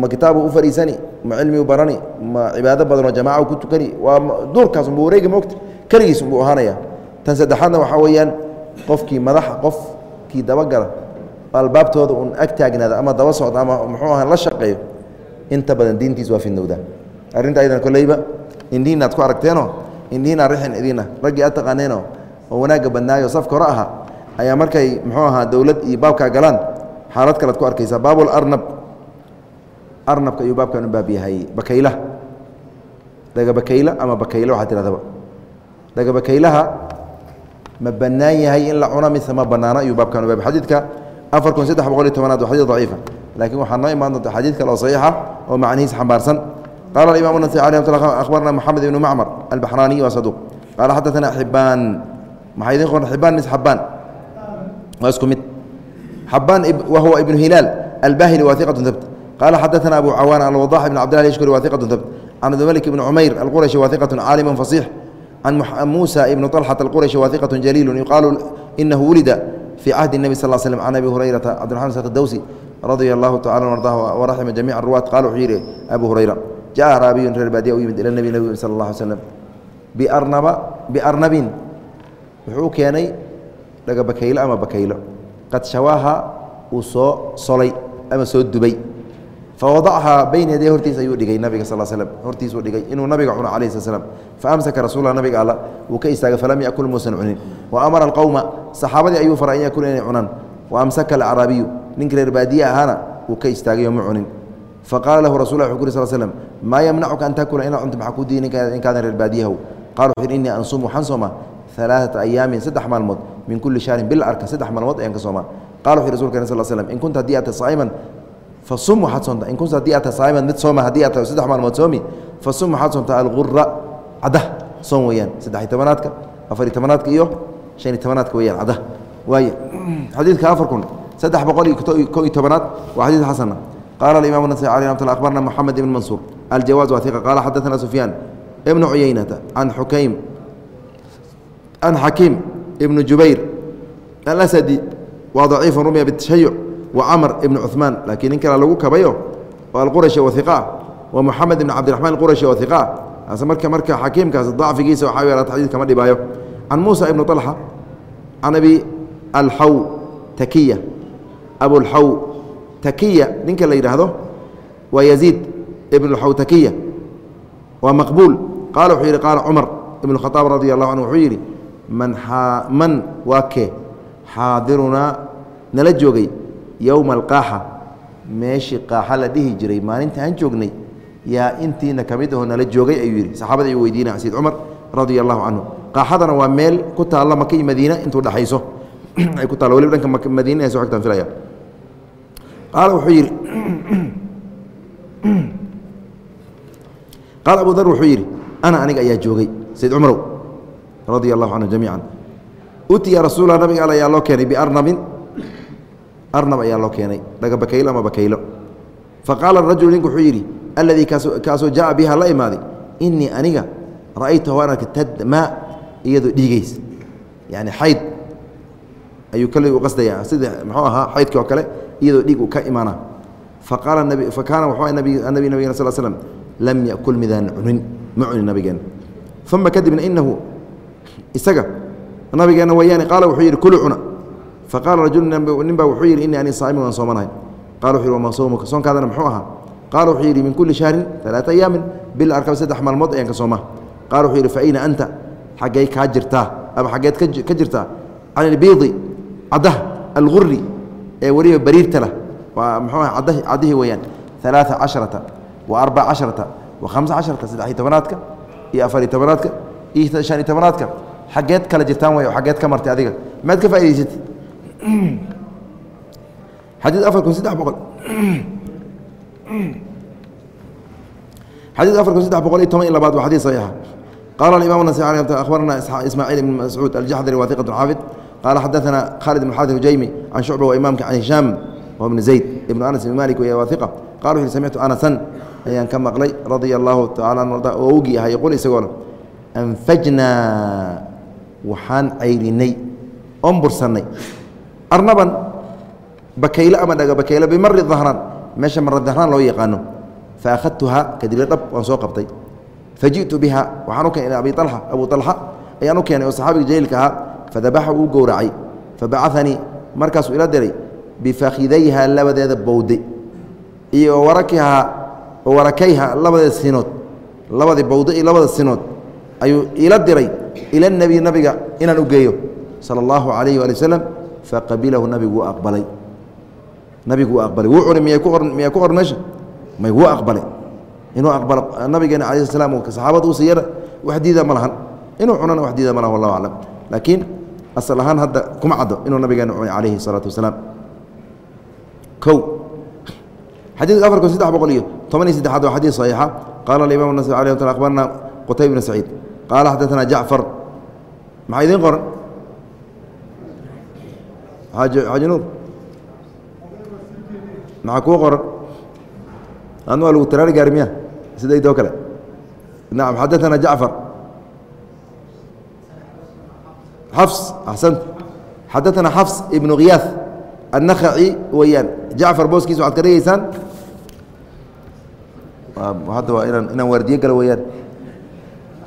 ma kitaabu u fadhiisani ma cilmiu barani ma cibaado badan oo jamaaca ku tukani waa duurkaas unbu wareegi moogta keligiis unbuu ahaanaya. Tan saddexaadna waxaa weeyaan qofkii madaxa qofkii dabagala albaabtooda un ag taagnaada ama daba socda ama muxuu aha la shaqeeyo inta badan diintiis waa fidnowda arrinta aydan koleyba indhihiina ad ku aragteenoo indhihiina rixin idiina raggii aad taqaaneenoo oo wanaagga badnaayo safka hore ahaa ayaa markay muxuu ahaa dowlad iyo baabkaa galaan xaalad kalead ku arkaysaa. Baabularnab arnabka ayuu baabkan u baab yahay bakaylaha dhagabakayla ama bakaylo waxaa tihahdaba dhagabakaylaha ma bannaan yahay in la cuno mise ma bannaano ayuu baabkan u baab xadiidka afar kun saddex boqol iyo tobanaad waa xadid daciifa. Laakiin waxaa noo imaan doonta xadiid kale oo saxiixa oo macnihiis xambaarsan. Qala imam nasai alih mat akhbarna moxamed ibnu macmar albaxraaniy waa saduuq qaala xadaثana xibaan maxaa idin qoran xibaan mis xabaan waa isku mid. Xabaan wa huwa ibnu hilaal albahili waa iqatu habt qala xadaثana abu cawaan alwadax ibn cabdillah yashkuri waa iqatu habt can abdimalik ibn cumayr alqurashi waa iqatu caalimu fasiix can muusa ibnu طalxat alqurashi waa iqatu jaliilu yuqaalu inahu wulida في cهد النبي صل sلم عن أbي هريرة cبدرحمن الdوسي رضي الله taعالى ارضاه ورحم جميع الرواة qال وxuu yihi أbو هريرة جaء raabiy reer baadiya u yimid ilى النبي nبg sلى الله عليه وسلم بأrنba بأrنبin wuxuu keenay dhaga bakaylo ama bakaylo qad shawaaha uu soo solay ama soo dubay fawadachaa bayna yaday hortiis ayuu dhigay nabiga sal slm hortiisuu dhigay inuu nabiga cuno calayh slat slam faamsaka rasuula nabiga alla wuu ka istaagay falam yakul muusan cunin wa amara alqowma saxaabadii ayuu faray an yakula inay cunaan wa amsaka alacraabiyu ninka reer baadiye ahaana wuu ka istaagay oo ma cunin faqaala lahu rasul wuxu ku uri sal slm maa yamnacuka an takula inaad cunto maxaa kuu diiday ninkaadan reer baadiyahow qala wuxu yidhi innii ansuum waxaan soomaa alaaata ayaamin saddex maalmood min kulli shahrin bil arka saddex maalmood ayaan ka soomaa qala wuxu yhi rasulka sal slm in kunta haddii aata saa'iman fasum waxaad soontaa in haddii aata saa'iman mid sooma haddii aad tahay saddex maalmood soomi fasum waxaad soontaa algura caddah soon weeyaan saddex-iyo tobanaadka afar-iyo tobanaadka iyo shan iyo tobanaadka weeyaan caddah waaye xadiidka afar kun saddex boqol iyo ko iyo tobanaad waa xadiid xasana qala alimam nasai alي mat abarna moxamed ibn mansuur aljawaaz waa iqa qala xadaثana sufyaan ibnu cuyaynata can xukaym can xakiim ibnu jubayr alasadi waa daciifa rumya bitashayuc wa camr ibnu cuثmaan laakiin nin kale lagu kabayo oo alqurashi wa iqa wa moxamed ibn cabdiraxmaan qurashi oo iqa ase marka marka xakiimkaas dacfigiisa waxaa yeelata xadiid kama dhibaayo. Can muusa ibnu طalxa can abi alxaw takiya abulxaw takiya ninka la yidhaahdo waa yaziid ibn alxaw takiya waa maqbuul. Qaala wuxuu yidhi qaala cumar ibn khaaab radi allahu canhu wuxuu yidhi man waa kee? Xaadirunaa nala joogay yowma alqaaxa meeshii qaaxa la dhihi jiray maalinta aan joognay yaa intiina ka mid aho nala joogay ayuu yidhi saxaabada ayuu weydiinaya sayid cumar radia allahu canhu qaaxadana waa meel ku taalla maka iyo madiina intuu dhexayso ay ku taalla waliba dhanka madiina ay so xigtaan filaya qaala wuxuu yidhi qaala abu dar wuxuu yidhi ana aniga ayaa joogay sayid cumrow radia allahu canhu jamiica utiya rasuula nabiga al ayaa loo keenay biarnabin arnab ayaa loo keenay. Dhaga bakaylo ama bakaylo. Faqaala rajulu ninku wuxuu yidhi alladii kaasoo jaaa biha la imaaday inii aniga ra'aytahu waan arkay tadmaa iyadoo dhiigaysa yani xayd ayuu kale u sida muxuu ahaa xaydkii oo kale iyadoo dhiig uu ka imaana faqaala nabi fakaana wuxuu nabi nabi nabigena sal slam lam yakul midaan cunin ma cunin nabigeena uma kadibna inahu isaga nabigeena wayaani qaala wuxuu yidhi kulu cuna faqaala rajulu nin baa wuxuu yidhi inii ani saaimin waan soomanahay qala wuxu yhi wama sawmuka soonkaadana muxuu ahaa qaala wuxuu yidhi min kulli shahrin alaaa ayaamin bil arkaba saddex maalmood ayaan ka soomaa qaala wuxuu yidhi fa ayna anta xaggay kaa jirtaa ama xaggeed ka jirtaa can ilbiidi caddaha alguri ee weliba bariirta lah waa muxuu aha caddihii weeyaan alaaa casharata wa arbaca casharata wa hamsa casharata saddex-iyo tobanaadka iyo afariyo tobanaadka iyo shan iyo tobanaadka xaggeed kala jirtaan way oo xaggeed ka martay adiga maad ka faa'idaysatay xadiid afar kun saddex boqol xadiid afar kun saddex boqol iyo toban iyo labaad waa xadid saxiixa qaala alimam nasai alي akhbarana ismaaciil ibn mascuud aljaxdari wa iqat xaafid qaala xadaثana khalid ibn xaadi hujaymi can shucba wa imaamka can hishaam wa bn zayd ibn anas ibn malik wa iqa qala wuxu samictu anasan ayaan ka radia allahu tacala an arda oo ogii aha yaqul isagoo anfajnaa waxaan cayrinay oon bursannay arnaban bakaylo ama dhaga bakaylo bimari dahraan meesha mara dahraan loo yaqaano. Fa akhadtuhaa kadibna dhab waan soo qabtay. Faji'tu biha waxaan u keenay abi alxa abu alxa ayaan u keenay oo saxaabiga jaliilka ahaa. Fadabaxa uu gowracay. Fabacanii markaasuu ila diray bifakhidayha labadeeda bowde. Iyo warakihaa warakayha labadeeda sinood. Labadii bowde iyo labada sinood. Ayuu ila diray ila nebi nabiga inaan u geeyo. Sala allahu calayhi waali wasalam faqabilahu nabigu wuu aqbalay. Nabigu wuu aqbalay. Wuu cunay miyay ku or miyay ku or meesha? May wuu aqbalay. Inuu aqbalo nabigeena alayh slam saxaabada u siiyana wax diida ma lahan. Inuu cunana wax diida ma lahan wallahu aclam. Laakiin asal ahaan hadda kuma caddo inuu nabigeena cunay calayhi salaatu wasalaam. Kow. Xadiidka afar kun saddex boqol iyo toban iyo saddexaad waa xadiid saxiixa. Qaala alimam nasai alayh wtala akhbarna qutayb bn saciid. Qaala xadaثana jacfar maxaa idiin qoran xaaji nuur maxaa kuu qoran adna waa lagu taraari gaari miya sida idoo kale nacam xadaana jacfar xafs axsant xadaana xafs ibnu khiyaas annakhaci weeyaan jacfar booskiis waxaad ka dhigaysaan hadda waa inaan inaan waardiyo galo weeyaan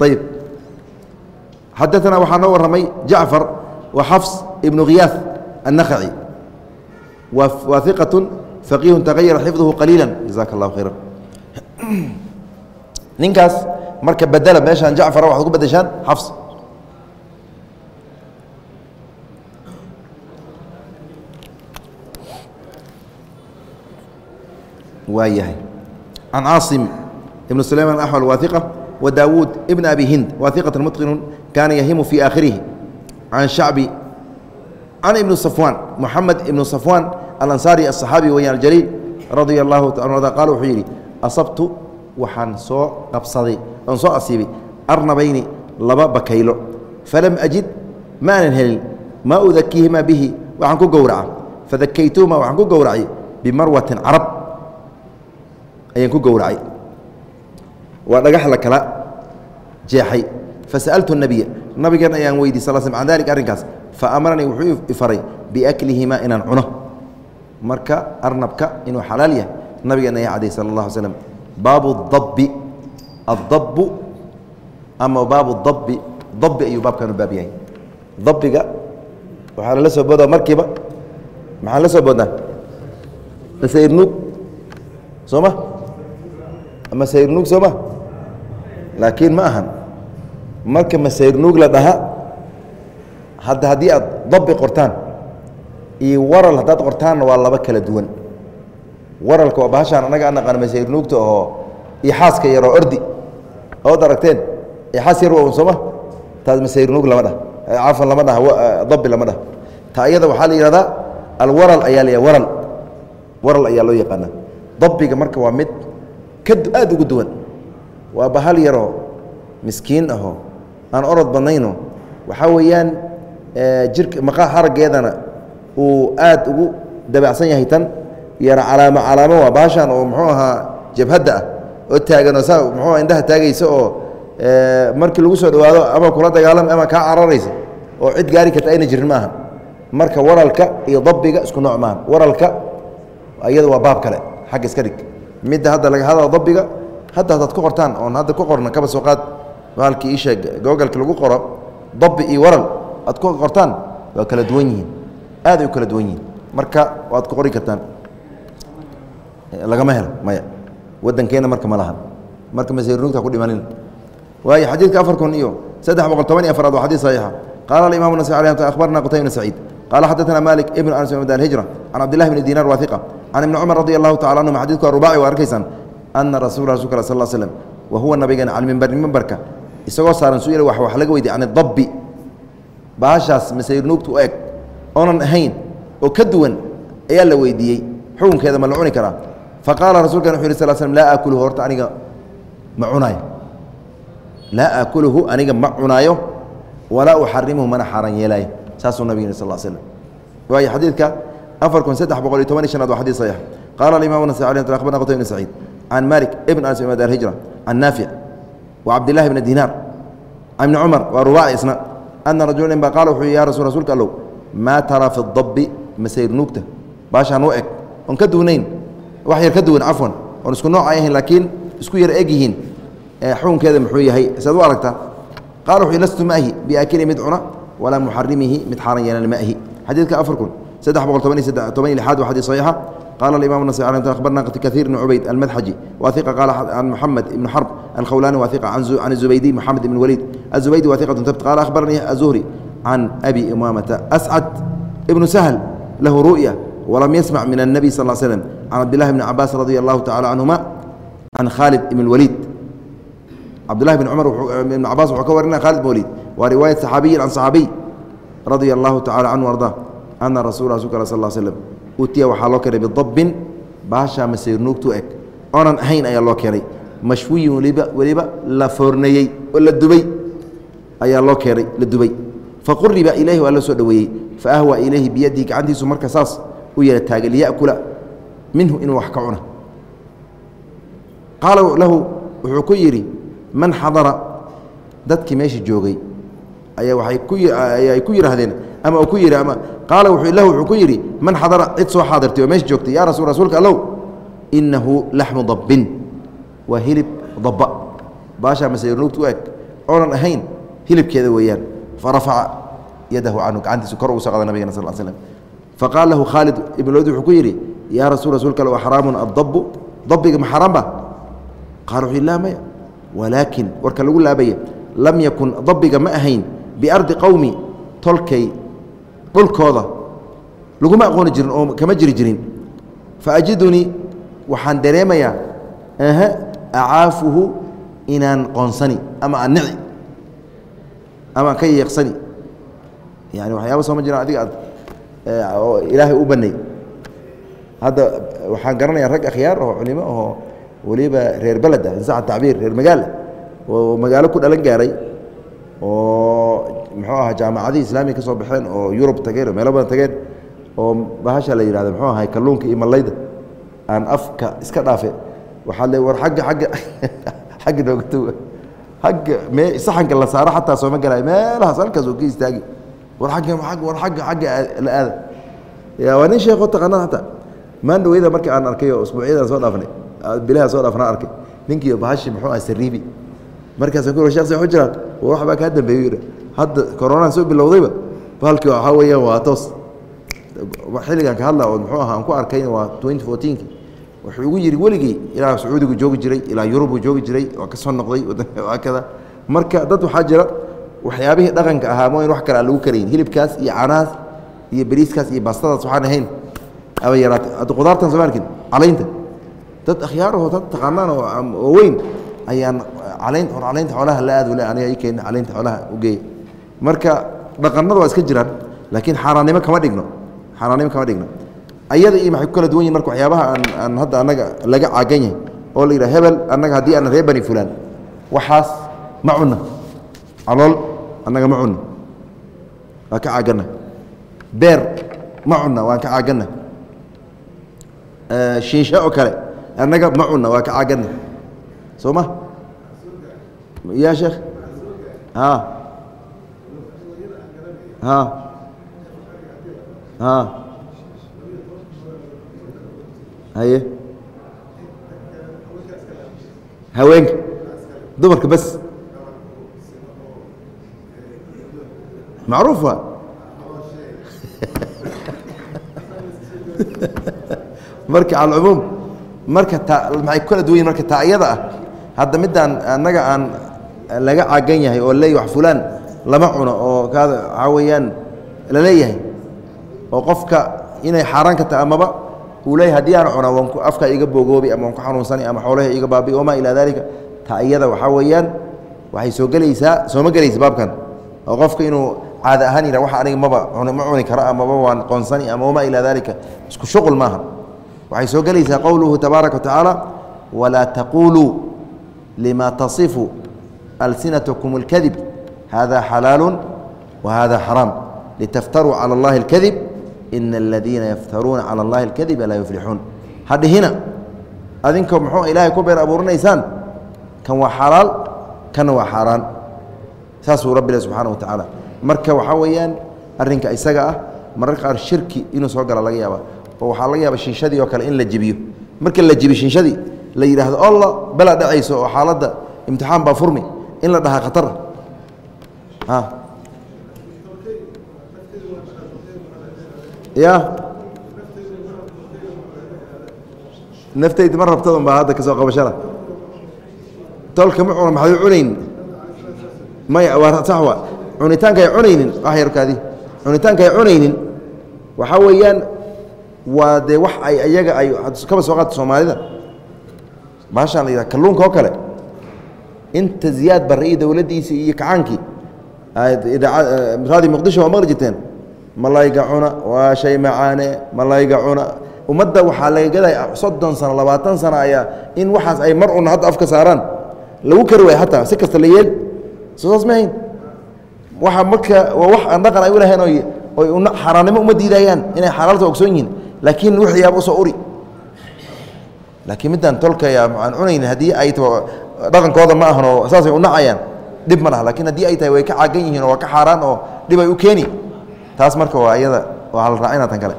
ayib xadaana waxaa noo warramay jacfar wa xafs ibnu khiyaas waa iqaة faqiihu tagayara xifduhu qaliila jazaaka اllahu khayra ninkaas marka bedela meeshaan jacfara waxaad ku bedeshaan xafs waa yahay. Ibn sulayman axwal waa iqa wa daawuud ibn abi hind iqat mutqinu kaana yahimu fii aakhirihi. Can shacbi can ibnu safwaan moxamed ibnu safwaan alansaari asaxaabi weyaan aljaliil radia allahu ta qaal wuxuu yidhi asabtu waxaan soo qabsaday aan soo asiibay arnabayni laba bakaylo. Falam ajid ma helin maa udakiihima bihi waxaan ku gowraca fadakaytuhuma waxaan ku gowracay bimarwatin carab. Ayaan ku gowracay. Waa dhagax la kala jeexay. Fasa'altu nabiya nabigan ayaan weydiy sal dalik arrinkaas faamaranii wuxuu ifaray biaklihimaa inaan cuno. Marka arnabka inuu xalaal yahay nabigeena ayaa caday sala اllah slm baabu dabi addabu ama baabu dabi dabi ayuu baabkan baab yahay. Dabiga waxaa lala soo boodaa markiiba maxaan la soo boodnaa masayrnuug soo ma? Masayrnuug soo ma? Laakiin ma ahan. Marka masayrnuug la dhaha hadda haddii aad dabi qortaan iyo waral haddaad qortaanna waa laba kala duwan. Waralka waa bahashaan annaga an naqaano masayrnuugta oo iyo xaaska yaroo ordi. Ood aragteen xaas yar waa sooma taas masayrnuug lama dhah. Cafan lama dhaha dabi lama dhah. Ta iyada waxaa la yihahdaa alwaral ayaa la waral. Waral ayaa loo yaqaana dabiga marka waa mid ka aada ugu duwan. Waa bahal yaroo miskiin ahoo aan orod badnayno. Waxaa weeyaan jirka maqaa xaraggeedana uu aad ugu dabacsan yahay tan. Yara calaamo calaamo waa bahashan oo muxuu ahaa jabhadda ah oo taaganoo saa muxuu indhaha taagaysa oo markii lagu soo dhawaado ama kula dagaalama ama kaa cararaysa oo cid gaari karta ayna jirin maaha marka waralka iyo dabiga isku nooc maaha waralka iyada waa baab kale xagga iska dhig. Midda hadda laga hadla dabiga hadda haddaad ku qortaan oon hadda ku qorna kaba soo qaad. Maalkii isheeg googalka lagu qoro dabi iyo waral aad ku qortaan waa kala duwan yihiin. Aad ay u kala duwan yihiin. Marka waad ku qori kartaan lagama helo maya. Wadankeena marka ma lahan. Marka masirnuugta ku dhimanin waayo xadiidka afar kun iyo saddex boqol toban iyo afaraad waa xadiis saxiixa. Qaala alimamu nasai alih akhbarna qutay bn saciid. Qaala xadaثana malik ibn anas bn alhijra can cabdillahi bni dinar wa iqa can ibni cumar radi allahu tacala anhuma xadidku rubaci waa arkaysaan ana rasul rasulka sal slm wa huwa nabigeena cala mimbari mimbarka isagoo saaran su'il wax wax laga weydiy can dabi baashaas masirnuugta u eg? Oonan ahayn oo ka duwan ayaa la weydiiyey. Xukunkeeda ma la cuni karaa. Faqaala rasulkan wuxu yih sal slm laa aakuluhu horta aniga ma cunaayo. Laa aakuluhu aniga ma cunaayo walaa uxarimuhu mana xaaraan yeelaayo. Saasuu nabig sal slm waayo xadiidka afar kun saddex boqol iyo toban iyo shanaad waa xadis saxiix. Qaala alimaam nasai alih akhbarna qutay bn saciid can malik ibn anas ibn alhijra can naafic wa cabdillahi bni dinaar ibni cumar waa rubaaci isna ana rajulan ba qaala wuxuu ya rasul rasuulka allow maa taraa fi dabi masayr nuugta baashaan u eg oon ka duwnayn wax yar ka duwan cafwan oon isku nooc ay ahayn laakiin isku yar eg yihiin xukunkeeda muxuu yahay saad u aragtaa qaala wuxuu lastu maahi biaakili mid cuna walaa muxarimihi mid xaaran yeelan maahi xadiidka afar kun saddex boqol toban iyo toban iyo lixaad waa xadiis saxiixa nasai alih akhbarna kahiir bn cubayd almadxaji wahiqa qaala can muxamed ibn xarb alkhawlaani wahiqa can zubaydi moxamed ibn waliid azubaydi wahiqatu tabt qaala akhbaranii azuhri can abi imaamata ascad ibnu sahl lahu ru'ya walam yasmac min الnabi sal slm can cabdillahi bni cabaas radia allahu tacala canhuma can khaalid ibn waliid cabdulahi bn cumar ibn cabaas wuxuu ka warinaya khalid bn waliid waa riwaayat saxaabiyin can saxaabiy radia allahu tacala canhu arda ana rasul rasulka sal slm utiya waxaa loo keenay bidabbin baashaa masirnuugtu eg. Oonan ahayn ayaa loo keenay. Mashwiyin weliba la foorneeyey oo la dubay ayaa loo keenay la dubay. Faquriba ilayhi waa la soo dhoweeyey. Faahwa ilayhi biyadihi gacantiisu marka saas u yara taagay liyakula minhu inuu wax ka cuna qaala lahu wuxuu ku yidhi man xadara dadkii meesha joogay ayaa waay ku ayay ku yidhaahdeen ama uu ku yidhi ama qaala lahu wuxuu ku yidhi man xadara cid soo xaadirtay oo meesha joogtay yaa rasul rasuulka allow inahu laxmu dabbin waa hilib dabba. Baashaa masaynuugta u eg oonan ahayn hilibkeeda weeyaan. Farafaca yadahu canhu gacantiisu kor ugu soo qada nabigana sal slm faqaala lahu khaalid ibn lod wuxuu ku yidhi yaa rasul rasuulka allow xaraamun addabu dabbiga ma xaraam ba? Qaala wuxuu laa maya walaakin warka lagu laabaya lam yakun dabbiga ma ahayn biardi qowmi tolkay dhulkooda. Laguma aqooni jirin oo kama jiri jirin. Faajidunii waxaan dareemayaa aha acaafuhu inaan qoonsani ama aan nici ama aan ka yeeqsani. Yani waxyaaba sooma jiraan adiga aad oo ilaahay u banay hadda waxaan garanayaa rag akhyaar oo culimo oo weliba reer beled ah insaxa tacbiir reer magaala oo magaalo ku dhalan gaaray oo muxuu ahaa jaamacadihii islaamiga ka soo baxeen oo yurub tageen oo meelo badan tageen oo bahasha la yihahdo muxuu ahay kalluunka iyo mallayda aan afka iska dhaafe. Waxaa le war agga agga agga noogto agga me saxanka la saaro xataa sooma galayo meelahaas halkaas oo ka istaagi. War agga war agga agga la aada. Waa nin sheekoo taqaanada hataa maan dhaweyda markii aan arkay oo usbuucyadan soo dhaafnay bilaha soo dhaafnaa arkay ninkiiyo bahashi muxuu ah sariibi. Markaasaan ku shekh say u jiraan wax baa kaa dambeeyo hadda koronaan soo bilowdayba bahalkii waxaa weeyaan waa toos. Xilligan ka hadla oo muxuu aha aan ku arkayna waa twenty fourteenki wuxuu igu yidhi weligey ilaa sacuudigu joogi jiray ilaa yurubuu joogi jiray oo ka soo noqday kada marka dad waxaa jira waxyaabihii dhaqanka ahaa mooyn wax kale aan lagu karayn. Hilibkaas iyo canahaas iyo beriiskaas iyo baastadaas waxaan ahayn. Aba yaraatay. Hadda qudaartan soo arkin calaynta dad akhyaaraho dad taqaanaan oo weyn ayaan calayn calaynta xoolaha la aad le aniga i keen calaynta xoolaha u geeya marka dhaqanada waa iska jiraan laakiin xaaraannimo kama dhigno xaaraannimo kama dhigno. Ayada iyo maxay ku kala duwan yihiin marka waxyaabaha aan aan hadda annaga laga caagan yahay oo la yidhaha hebel annaga haddii aan reer bani fulaan waxaas ma cunna. Calool annaga ma cunna. Waan ka caaganna beer ma cunna waan ka caaganna shiishe oo kale annaga ma cunna waa ka caaganna soo ma? Ya sheekh? A haye. Haweenka dumarka bes macruuf waa. Marka alcumuum marka ta maxay ku kala duwan yihiin marka taa iyada ah? Hadda midaan annaga aan laga caagan yahay oo leeyahy wax fulaan lama cuno oo waxaa weeyaan la leeyahay oo qofka inay xaaraan ka amaba uu leeyahy haddii aan cuna waan afka iga boogoobi ama waan ku xanuunsani ama xoolaha iga baabi wamaa ilaa daalika. Taa iyada waxaa weeyaan waxay soo gelaysaa sooma gelaysa baabkan. Oo qofka inuu caada ahaan yihah waxa aniga maba ma cuni karo amaba waan qoonsani ama wamaa ilaa daalika. Isku shuqul maaha. Waxay soo gelaysaa qowluhu tabaaraka watacaala walaa taquuluu lima tasifu alsinatkum اlkadib hada xalaalu wa hada xaraam litaftaruu calى اllahi اlkadib ina aladiina yaftaruuna calى اllahi اlkadiba laa yuflixuun hadhihina adinkoo muxuu ilaahay ku been abuurinaysaan kan waa xalaal kanna waa xaaraan saasuu rabbi le subxaana wa tacaala marka waxaa weeyaan arrinka isaga ah mararka qaar shirki inuu soo gala laga yaaba oo waxaa laga yaaba shiinshadii oo kale in la jebiyo marka la jebi shiinshadii la yidhaahdo olla bela dhacayso oo xaaladda imtixaan baa furmi in la dhahaa khatar a ya. Naftayda ma rabtadun baa hadda ka soo qabashada tolka ma cuna maxay cunayn? Maya waa sax wa cunitaanka ay cunaynin. Wax yarkaadi cunitaanka ay cunaynin. Waxaa weeyaan waa dee wax ay ayaga ay kaba soo qaata soomaalida. Baashaan la yidhaha kalluunka oo kale. Inta ziyaad barre iyo dowladdiisii iyo kacaankii raadi muqdisho waa maqli jirteen malayga cuna waa shay macaane malayga cuna. Ummadda waxaa laga gadaya soddon sano labaatan sano ayaa in waxaas ay mar una hadda afka saaraan. Lagu kari waaya hataa si kasta la yeel soo saas mahayn waxa marka waa wax aan dhaqan ay u lahayn oy xaaraannimo uma diidayaan inay xalaalta ogsoon yihiin. Laakiin wixii yaaba u soo uri. Laakiin midaan tolkaya aan cunaynin haddii ay dhaqankooda ma ahan oo saasay u nacayaan dhib ma laha lakiin haddii ay tahay way ka caagan yihiin oo waa ka xaaraan oo dhib ay u keeni. Taas marka waa iyada waa la raacina tan kale.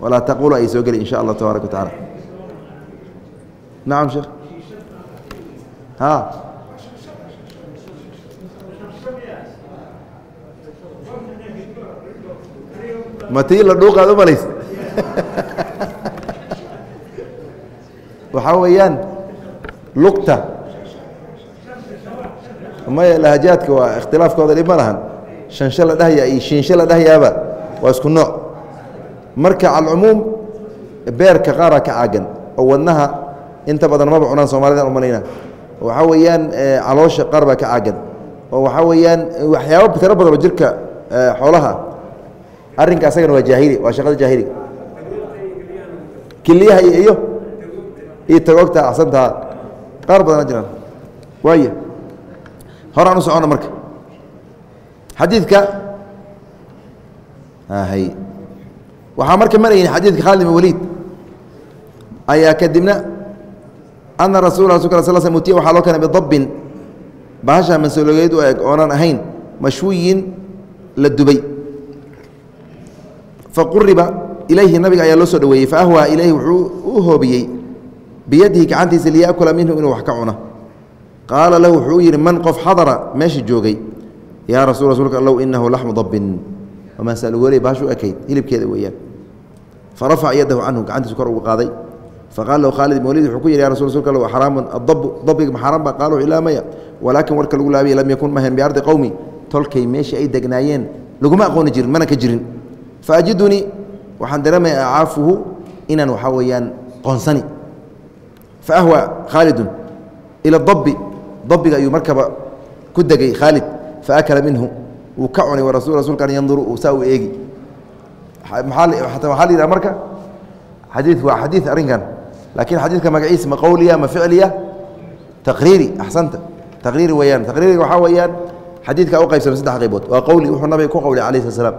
Walaa taqulu ay soo geli in allah tabaaraka wa tacaala nacam sheekh ha. Ma tii la dhuuqaad u waxaa weeyaan lugta maya lahajaadka waa ikhtilaafkooda dhib ma lahan. Shanshe la dhahyaa iyo shiinshe la dhahyaaba waa isku nooc. Marka calcumuum beerka qaaraa ka caagan oo wadnaha inta badan maba cunaan soomalidan umalayna waxaa weeyaan caloosha qaar baa ka caagan. Oo waxaa weeyaan waxyaaba tiro badan oo jirka xoolaha. Arrinka asagana waa jaahili waa shaqada jaahiliga kiliyaha iyo iyo tagoogta axsantaa qaar badana jiraan. Waaya horaan u socono marka. Xadiidka waxaa marka marayni xadiidka khaalid bin waliid ayaa kadibna ana rasul rasulka sal sl utiya waxaa loo keenay bidabbin. Bahasha mansologeed u eg oonan ahayn mashwiyin la dubay. Faquriba ilayhi nabiga ayaa loo soo dhoweeyey. Faahwaa ilayhi wuxuu u hoobiyey. Biyadihi gacantiisa liyakula minhu inuu wax ka cuno qaala lahu wuxuu u yidhi man qof xadara meesha joogay. Yaa rasu rasulka allow inahu laxmu dabbin. Wamaa salwaley baashu ekayd. Hilibkeeda weeyaan. Farafac yadahu canhu gacantiisu kor ugu qaaday. Faqala lahu khaalid ibn walid wuxuu ku yidhi ya rasul rasulka allow xaraamun adabu dabiga maxaaraan ba? Qaala wuxuu ilaamaya walaakin warka lagu laabaya lam yakun mahan biardi qowmi tolkay meeshii ay degnaayeen laguma aqooni jirin mana ka jirin. Faajidunii waxaan dareemaya acaafuhu inaan waxaa weeyaan qoonsani. Faahwa khaalidun ila dabi dabiga ayuu markaba ku degay khaalid faakala minhu wuu ka cunay warasul rasuulkan yanduru saa uu eegi. Waxaa la yidhaha marka? Xadii waa xadiid arrinkan. Laakiin xadiidka magaciisa ma qowliya ma ficliya? Taqriiri axsanta. Taqriiri weyaan taqriiriga waxaa weeyaan xadiidka u qaybsama saddex qaybood. Waa qowli wuxuu nabiga ku qowlay alayh slat slam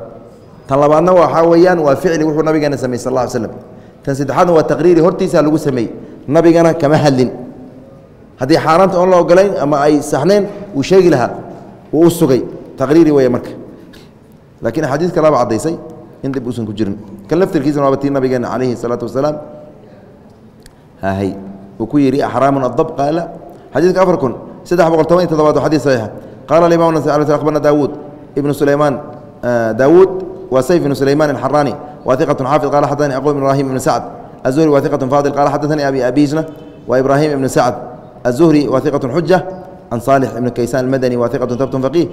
tan labaadna waxaa weeyaan waa ficli wuxuu nabigeena sameyey sal lla ly slam tan saddexaadna waa taqriiri hortiisa lagu sameeyey. Nabigana kama hadlin haddii xaaraanta oon la ogolayn ama ay saxnayn uu sheegi lahaa. Uu u sugay. Taqriiri weeye marka. Laakiin axaadiis kalaaba caddaysay in dhib uusan ku jirin. Kan laftirkiisana waaba tii nabigeena calayhi salaatu wasalaam. Hhy uu ku yidhi axraamun adab qaala. Xadiidka afar kun saddex boqol toban iyo toddobaad xadiis saxiixa qaala alimam nas al akhbarna daawuud ibnu sulaymaan. Daawuud waa sayf ibnu sulaymaan alxaraani wa iqatun xaafid qala xadani aqo ibrahim ibnu sacd. Azuhri wa faadil. Qaala xadaanii abi abijna wa ibraahim ibnu sacd. الزهري واثقة حجة عن صالح بن كيسان المدني واثقة ثبت فقيه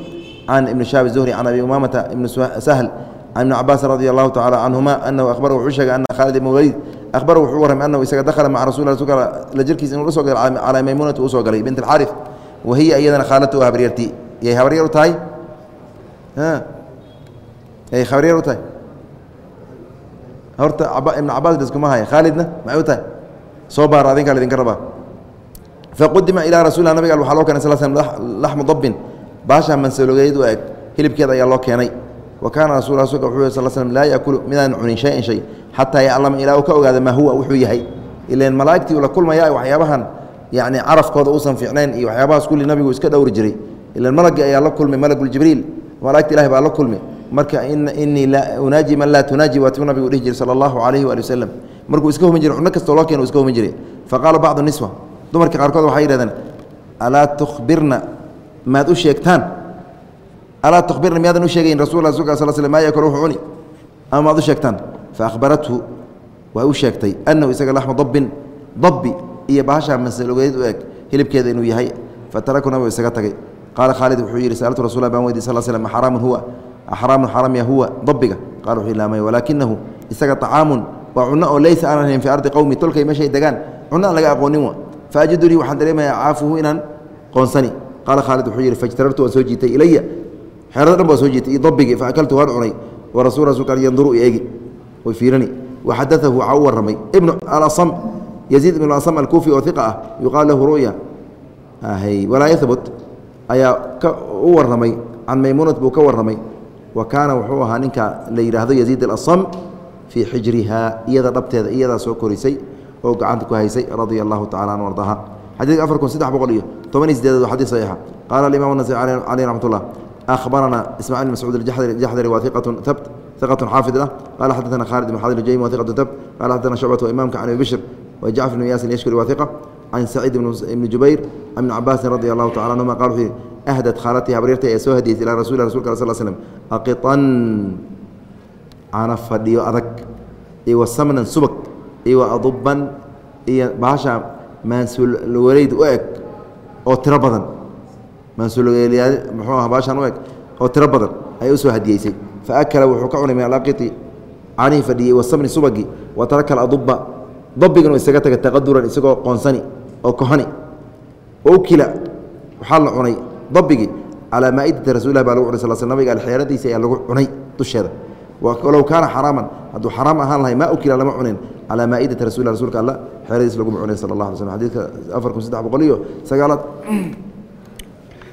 عن ابن شهاب الزهري عن أبي أمامة بن سهل عن ابن عباس رضي الله تعالى عنهما أنه أخبره عشق أن خالد بن وليد أخبره حورهم أنه إذا دخل مع رسول الله لجركيس إنه رسول على ميمونة أسوق بنت الحارث وهي أيضا خالته هبريرتي يا هبريرتاي ها يا هبريرتاي horta ibn cabaas iskuma haya khaalidna maxay u tahay soo baar adinkaa laidinka rabaa faqudima ilaa rasulilah nabiga waxaa loo keenay sal slm laxmu dabbin. Baasha mansalogeyd u eg hilibkeeda ayaa loo keenay. Wa kaana rasul rasulka wuxuu yhi sal slm laa yakulu midaan cunin shay-an shay xataa yaclama ilaa uu ka ogaada maa huwa wuxuu yahay. Ilan malaa'igtii uu la kulmaya waxyaabahan yacni carafkooda uusan fiicnayn iyo waxyaabahaas kulli nabigu iska dhowri jiray. Ilan malagii ayaa la kulmay malaguljibriil malaigta ilahi baa la kulmay. Marka inii unaaji man laa tunaaji waatiu nabigu dhihi jiray sala allahu calayhi waali wasalam markuu iska humi jiray cunno kastoo loo keeno iska humi jiray. Faqaala bacdu niswa dumarka qaarkood waxay yidhahdeen alaa tukhbirna maad u sheegtaan? Alaa tukhbirna miyaadan u sheegayn? Rasul rasulka sal sl maa yakul wuxuu cuni? Ama maad u sheegtaan? Faahbarathu way u sheegtay annahu isaga laxmu dabbin dabbi iyo bahasha masalogeed u eg hilibkeeda inuu yahay. Fataraku nabigu isaga tagay. Qaala khaalid wuxuu yidhi saaltu rasulah baan weydiy sal slm xaraamun huwa axraamun xaramya huwa dabiga qala wuxuu ilaamay walaakinahu isaga طacaamun waa cunno oo laysa aanan hayn fii ardi qowmi tolkay meeshay degaan cunno aan laga aqoonin wa faajidunii waxaan dareemaya caafuhu inaan qoonsani qaala khaalid wuxuu yidhi fajtarartu waan soo jiitay ilaya xeerada dhan baa soo jiitay iyo dabigii faakaltu waan cunay wa rasul rasulka yanduru eegi way fiirani waxadaahu waxaa u warramay ibnu alasam yaziid ibnu alasam alkuufi oo iqa ah yuqaal lahu ru'ya walaa yahbut ayaa ka u warramay can maymuunat buu ka warramay wa kaana wuxuu ahaa ninka la yidhaahdo yaziid alasam fii xijriha iyada dhabteeda iyadaa soo korisay oo gacanta ku haysay radia allahu tacala an ardaha xadiidka afar kun saddex boqol iyo toban iyo sideedeed waa xadiis saxiixa qaala alimam nasai caleyh raxmat ullah akhbarana ismacil bn mascuud aljaxdari waa iqatun habt ثقة حافظ له قال حدثنا خالد بن حاضر الجيم وثقة ثبت قال حدثنا شعبة وإمامك عن أبي بشر وجعفر بن ياس يشكر وثقة عن سعيد بن جبير عن ابن عباس رضي الله تعالى عنهما قال في أهدت خالتي هبريرتي يا سوهدي إلى رسول الله رسول iyo aduban iyo bahasha maansuulwareyd u eg oo tiro badan. Maansuulyaa u eg oo tiro badan ayay u soo hadiyeysay fa akala wuxuu ka cunay min alaqiti canihii fadhiyey wasamni subagi wa taraka aladuba dabigan isaga taga taqaduran isagoo qoonsani oo kohani. Ukila waxaa la cunay dabigii calaa maaidati rasulilah baa lagu cunay sal sl nabiga alxeeradiisa ayaa lagu cunay dusheeda تشهد ولو كان حراما هذا حرام أهان الله ما أكل لما عنين على مائدة رسول الله رسولك الله حيرتي لقوم عني صلى الله عليه وسلم حديث أفركم سيدة بقوليه سقالت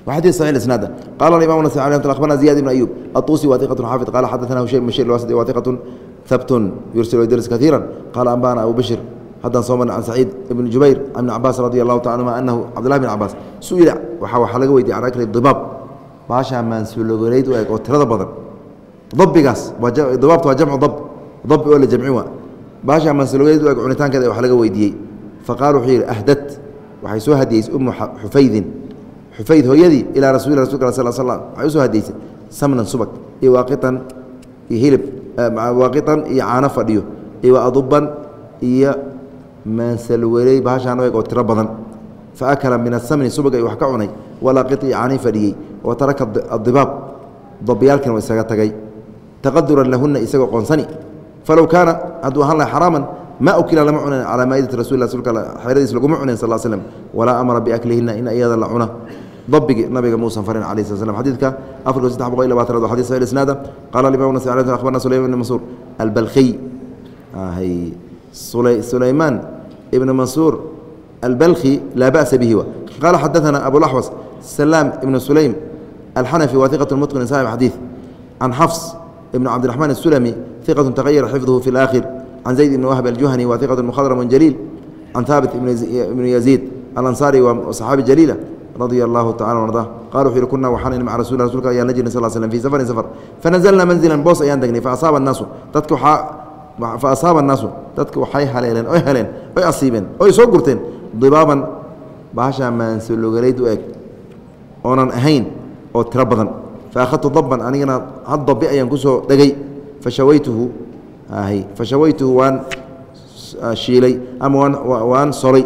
وحديث صحيح الاسناد قال الامام النسائي عليه اخبرنا زياد بن ايوب الطوسي واثقه حافظ قال حدثنا هشيم بن بشير الواسطي واثقه ثبت يرسل ويدرس كثيرا قال انبانا ابو بشر حدثنا صوما عن سعيد بن جبير عن ابن عباس رضي الله تعالى عنهما انه عبد الله بن عباس سئل وحا waxa laga weydiiyay عن اكل الضباب باشا من سولغريد oo tirada dabigaas dabaabta waa jamcu dab dabi oo la jamcin waa baasha mansalogeed u eg cunitaankeeda wax laga weydiiyey. Faqala wuxuu yidhi ahdad waxay soo hadiyeysay umu xufaydin xufayd hooyadii ilaa rasuuli rasulka sal slam waxay u hadiyeysay samnan subag iyo waaqitan iyo hilib waaqitan iyo caano fadhiyo iyo aduban iyo maansalweley bahashaan u oo tiro badan. Fa akala min asamni subag ay wax ka cunay. Walaa qii caanii fadhiyey. Wa dabyaalkiina wa isaga tagay taqaduran lahuna isagoo qoonsani. Falow kaana hadduu ahaan laha xaraaman ma ukila lama cunan calaa maa'idati rasul xeeradiis laguma cunin sal slm walaa amara biaklihina in iyada la cuna. Dabigi nabiga muusan farin alayh sl slm xadiidka afarko saddex boqol iyo labaatanaad waa xadis sahih isnaada qala imam nas akhbarna sulayman ibn mansuur albalkhiy sulaymaan ibn mansuur albalkhi laa ba'sa bihi qala xadaثana abulaxwas salaam ibn sulaym alxanafi wa iqat saxib xadiid can xafs ibn cabdiraxmaan الsulami iqat tagayara xifduhu fi اlaakhir can zayd ibn wahb aljuhani wa iqat mkhadram jaliil can haabit ibn yaziid alansaari waa saxaabi jaliila radia allahu tacala arda qala wuxu yihi kuna waxaan maca rasul rasulka ayaan la jirnay sal slm fi safarin safar fanazalnaa manzilan boos ayaan degnay faasaaba annaasu dadka waxaa fa asaaba annaasu dadka waxay haleeleen oy heleen oy asiibeen oy soo gurteen dibaaban bahashaa maansologaleyd u eg oonan ahayn oo tiro badan fa akhadtu dabban anigana had dabi ayaan ku soo dhegay. Fashawaytuhu fashawaytuhu waan shiilay ama waan solay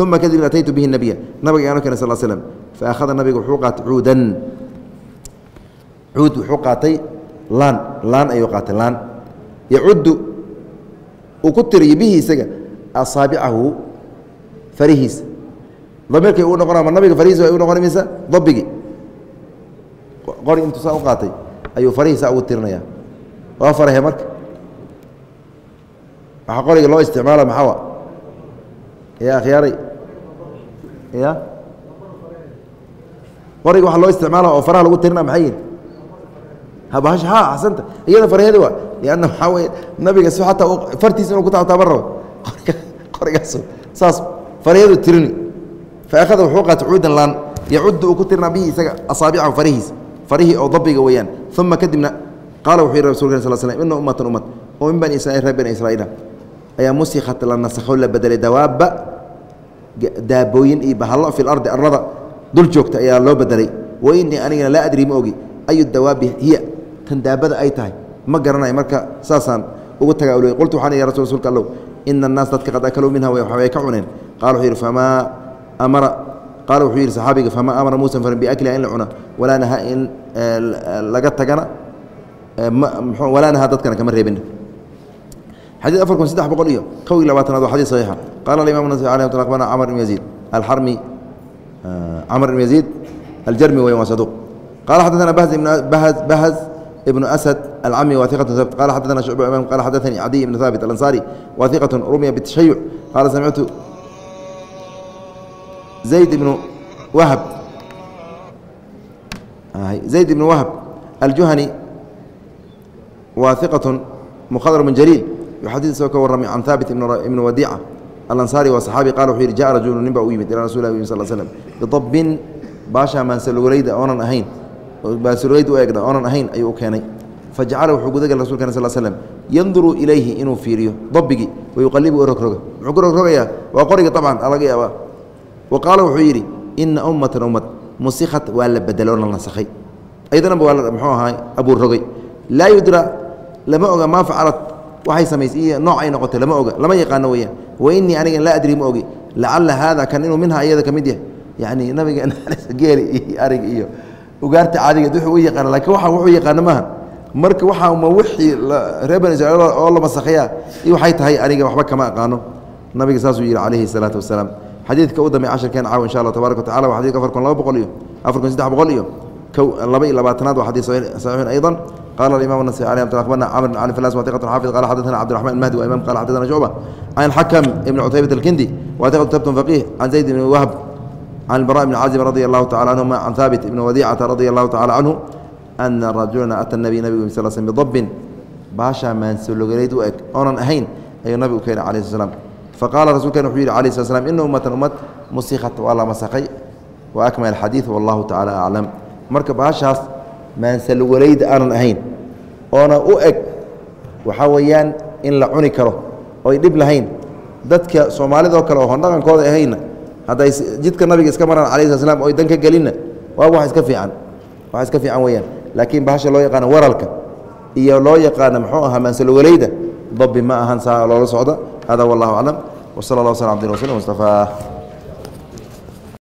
uma kadibna ataytu bihi nabiya nabiga ayaan u keenay sal slm fa akhada nabiga wuxuu qaatay cuudan. Cuud wuxuu qaatay laan laan ayuu qaatay laan. Yacuddu uu ku tiriyo bihi isaga asaabicahu farihiisa damiirkay uu noqona ma nabiga farihiisa u noqona mise dabigi qori intuu saa u qaatay ayuu farihiisa ugu tirinaya waa farahe marka? Waxaa qoriga loo isticmaala maxawa ya akhyaaray ya qoriga waxaa loo isticmaala oo faraha lagu tirina maxay yihiin habahasha ha axsanta iyada farheeda waa lianna waxaa weye nabiga si xataa fartiisa inuu ku taabtaaban rabo. Qorigaas saas farheedu tirini fa akhada wuxuu qaatay cuudan laan yacuddu uu ku tirina bihi isaga asaabicahu farihiisa farihii oo dabiga weeyaan. Uma kadibna qaala wuxuu yihi rasulka sal slm ina ummatan ummad oo min bani israiil reer bani israiila ayaa musikat la nasakho la bedelay dawaabba daabooyin iyo bahallo fi lardi arlada dul joogta ayaa loo bedelay wa inii anigana laa adri ma ogi. Ayu dawaabi hiya? Tan daabada ay tahay. Ma garanayo marka saasaan ugu tagaa ul qultu waxaan ya rasul rsulka allow. Ina annaas dadka qad akaluu minha waxbay ka cuneen. Qala wuxuu yidhi famaa amara qaal wuxuu yidhi saxaabiga famaa amara muusan farin biakliha in la cuna walaa nahaa in laga tagana walaa nahaa dadkana kama reebin xadii afar kun saddex boqol iyo kow iyo labaatanaad waa xadii saxiixa qaala alimaam nas alay mt akbana camr ibn yaziid alxarmi camr ibn yaziid aljarmi weya waa saduuq qaala xaddaana bahz ibn bahz ibn asad alcami wa iqatu sabt qala shucba imam qala xadaani cadiy ibn haabit alansaari wa iqatu bitashayuc qaala samictu zayd ibn wahb zayd ibn wahb aljuhani wa iqaة mkhadrm jaliil xadii soo ka warramay can haabit ibn wadiica alansaari waa saxaabi qala wuxuu yidhi jaءa rajulu nin baa u yimid ilaa rasul lah sal slm bidabbin baasha maansalogoleyda oonan ahayn maansalogoleyda u eegna oonan ahayn ayuu u keenay fajacala wuxuu gudagal rasulkeen sal slm yanduru ilayhi inuu fiiriyo dabbigii wayuqalibu rogroga muxuu ku rogrogayaa waa qoriga abcan laga yaabaa wa qaala wuxuu yidhi ina ummatan ummad musikat waa la bedelay oo la nasakhay aydanaba waa mxuu ahaa abuu rogay laa yudra lama oga maa facalat waxay samaysay iyo nooc ay noqotay lama oga lama yaqaano weyaan wa inii anigan laa adri ma ogi lacala haada kan inuu minha iyada ka mid yahay yani nabiga geeli iyo arig iyo ugaarta caadiga wuxuu u yaqaana lakiin waa wuxuu yaqaano maaha marka waxaa ma wixii reer bani israiil oo la masakhayaa iyo waxay tahay aniga waxba kama aqaano nabiga saasuu yihi calayhi salaatu wasalaam xadiidka u dambe cashirkeen caaw insha allah tabaraka watacala waa xadidka afar kun laba boqol iyo afar kun saddex boqol iyo kow laba iyo labaatanaad waa xadiid saxiixun aydan qala alimamu anasai alay abdil akhbarna camr bn cali filas watiqat xaafid qala xadathana cabdiraxman ilmahdi wa imam qala xadathana shucba can alxakam ibn cutaybat alkindi watiqat tabtun faqih can zayd ibn wahb can albara ibn cazim radi allahu tacala canhuma can thaabit ibn wadicata radi allahu tacala canhu ana rajulana ata nabiy nabigu sal slam bidabin baashaa maansologaleyd u eg oonan ahayn ayuu nabigu keenay alayh sl slam faqaala rasulken wuxuu yidhi ala sl slm ina ummatan ummad musikat waa la masakhay wa akmal xadiid wallahu tacaala aclam marka bahashaas maansalwalayda aanan ahayn oona u eg waxaa weeyaan in la cuni karo oy dhib lahayn dadka soomaalidoo kale oo hondhaqankooda ahayna hadday jidka nabiga iska maraan ala sl slam oy danka gelinna waaba wax iska fiican wax iska fiican weyaan laakiin bahasha loo yaqaano waralka iyo loo yaqaano muxuu ahaa maansalwalayda dabi ma ahan saa loola socda hada wallahu aclam wsala allah wasl abdin waslm mustafaa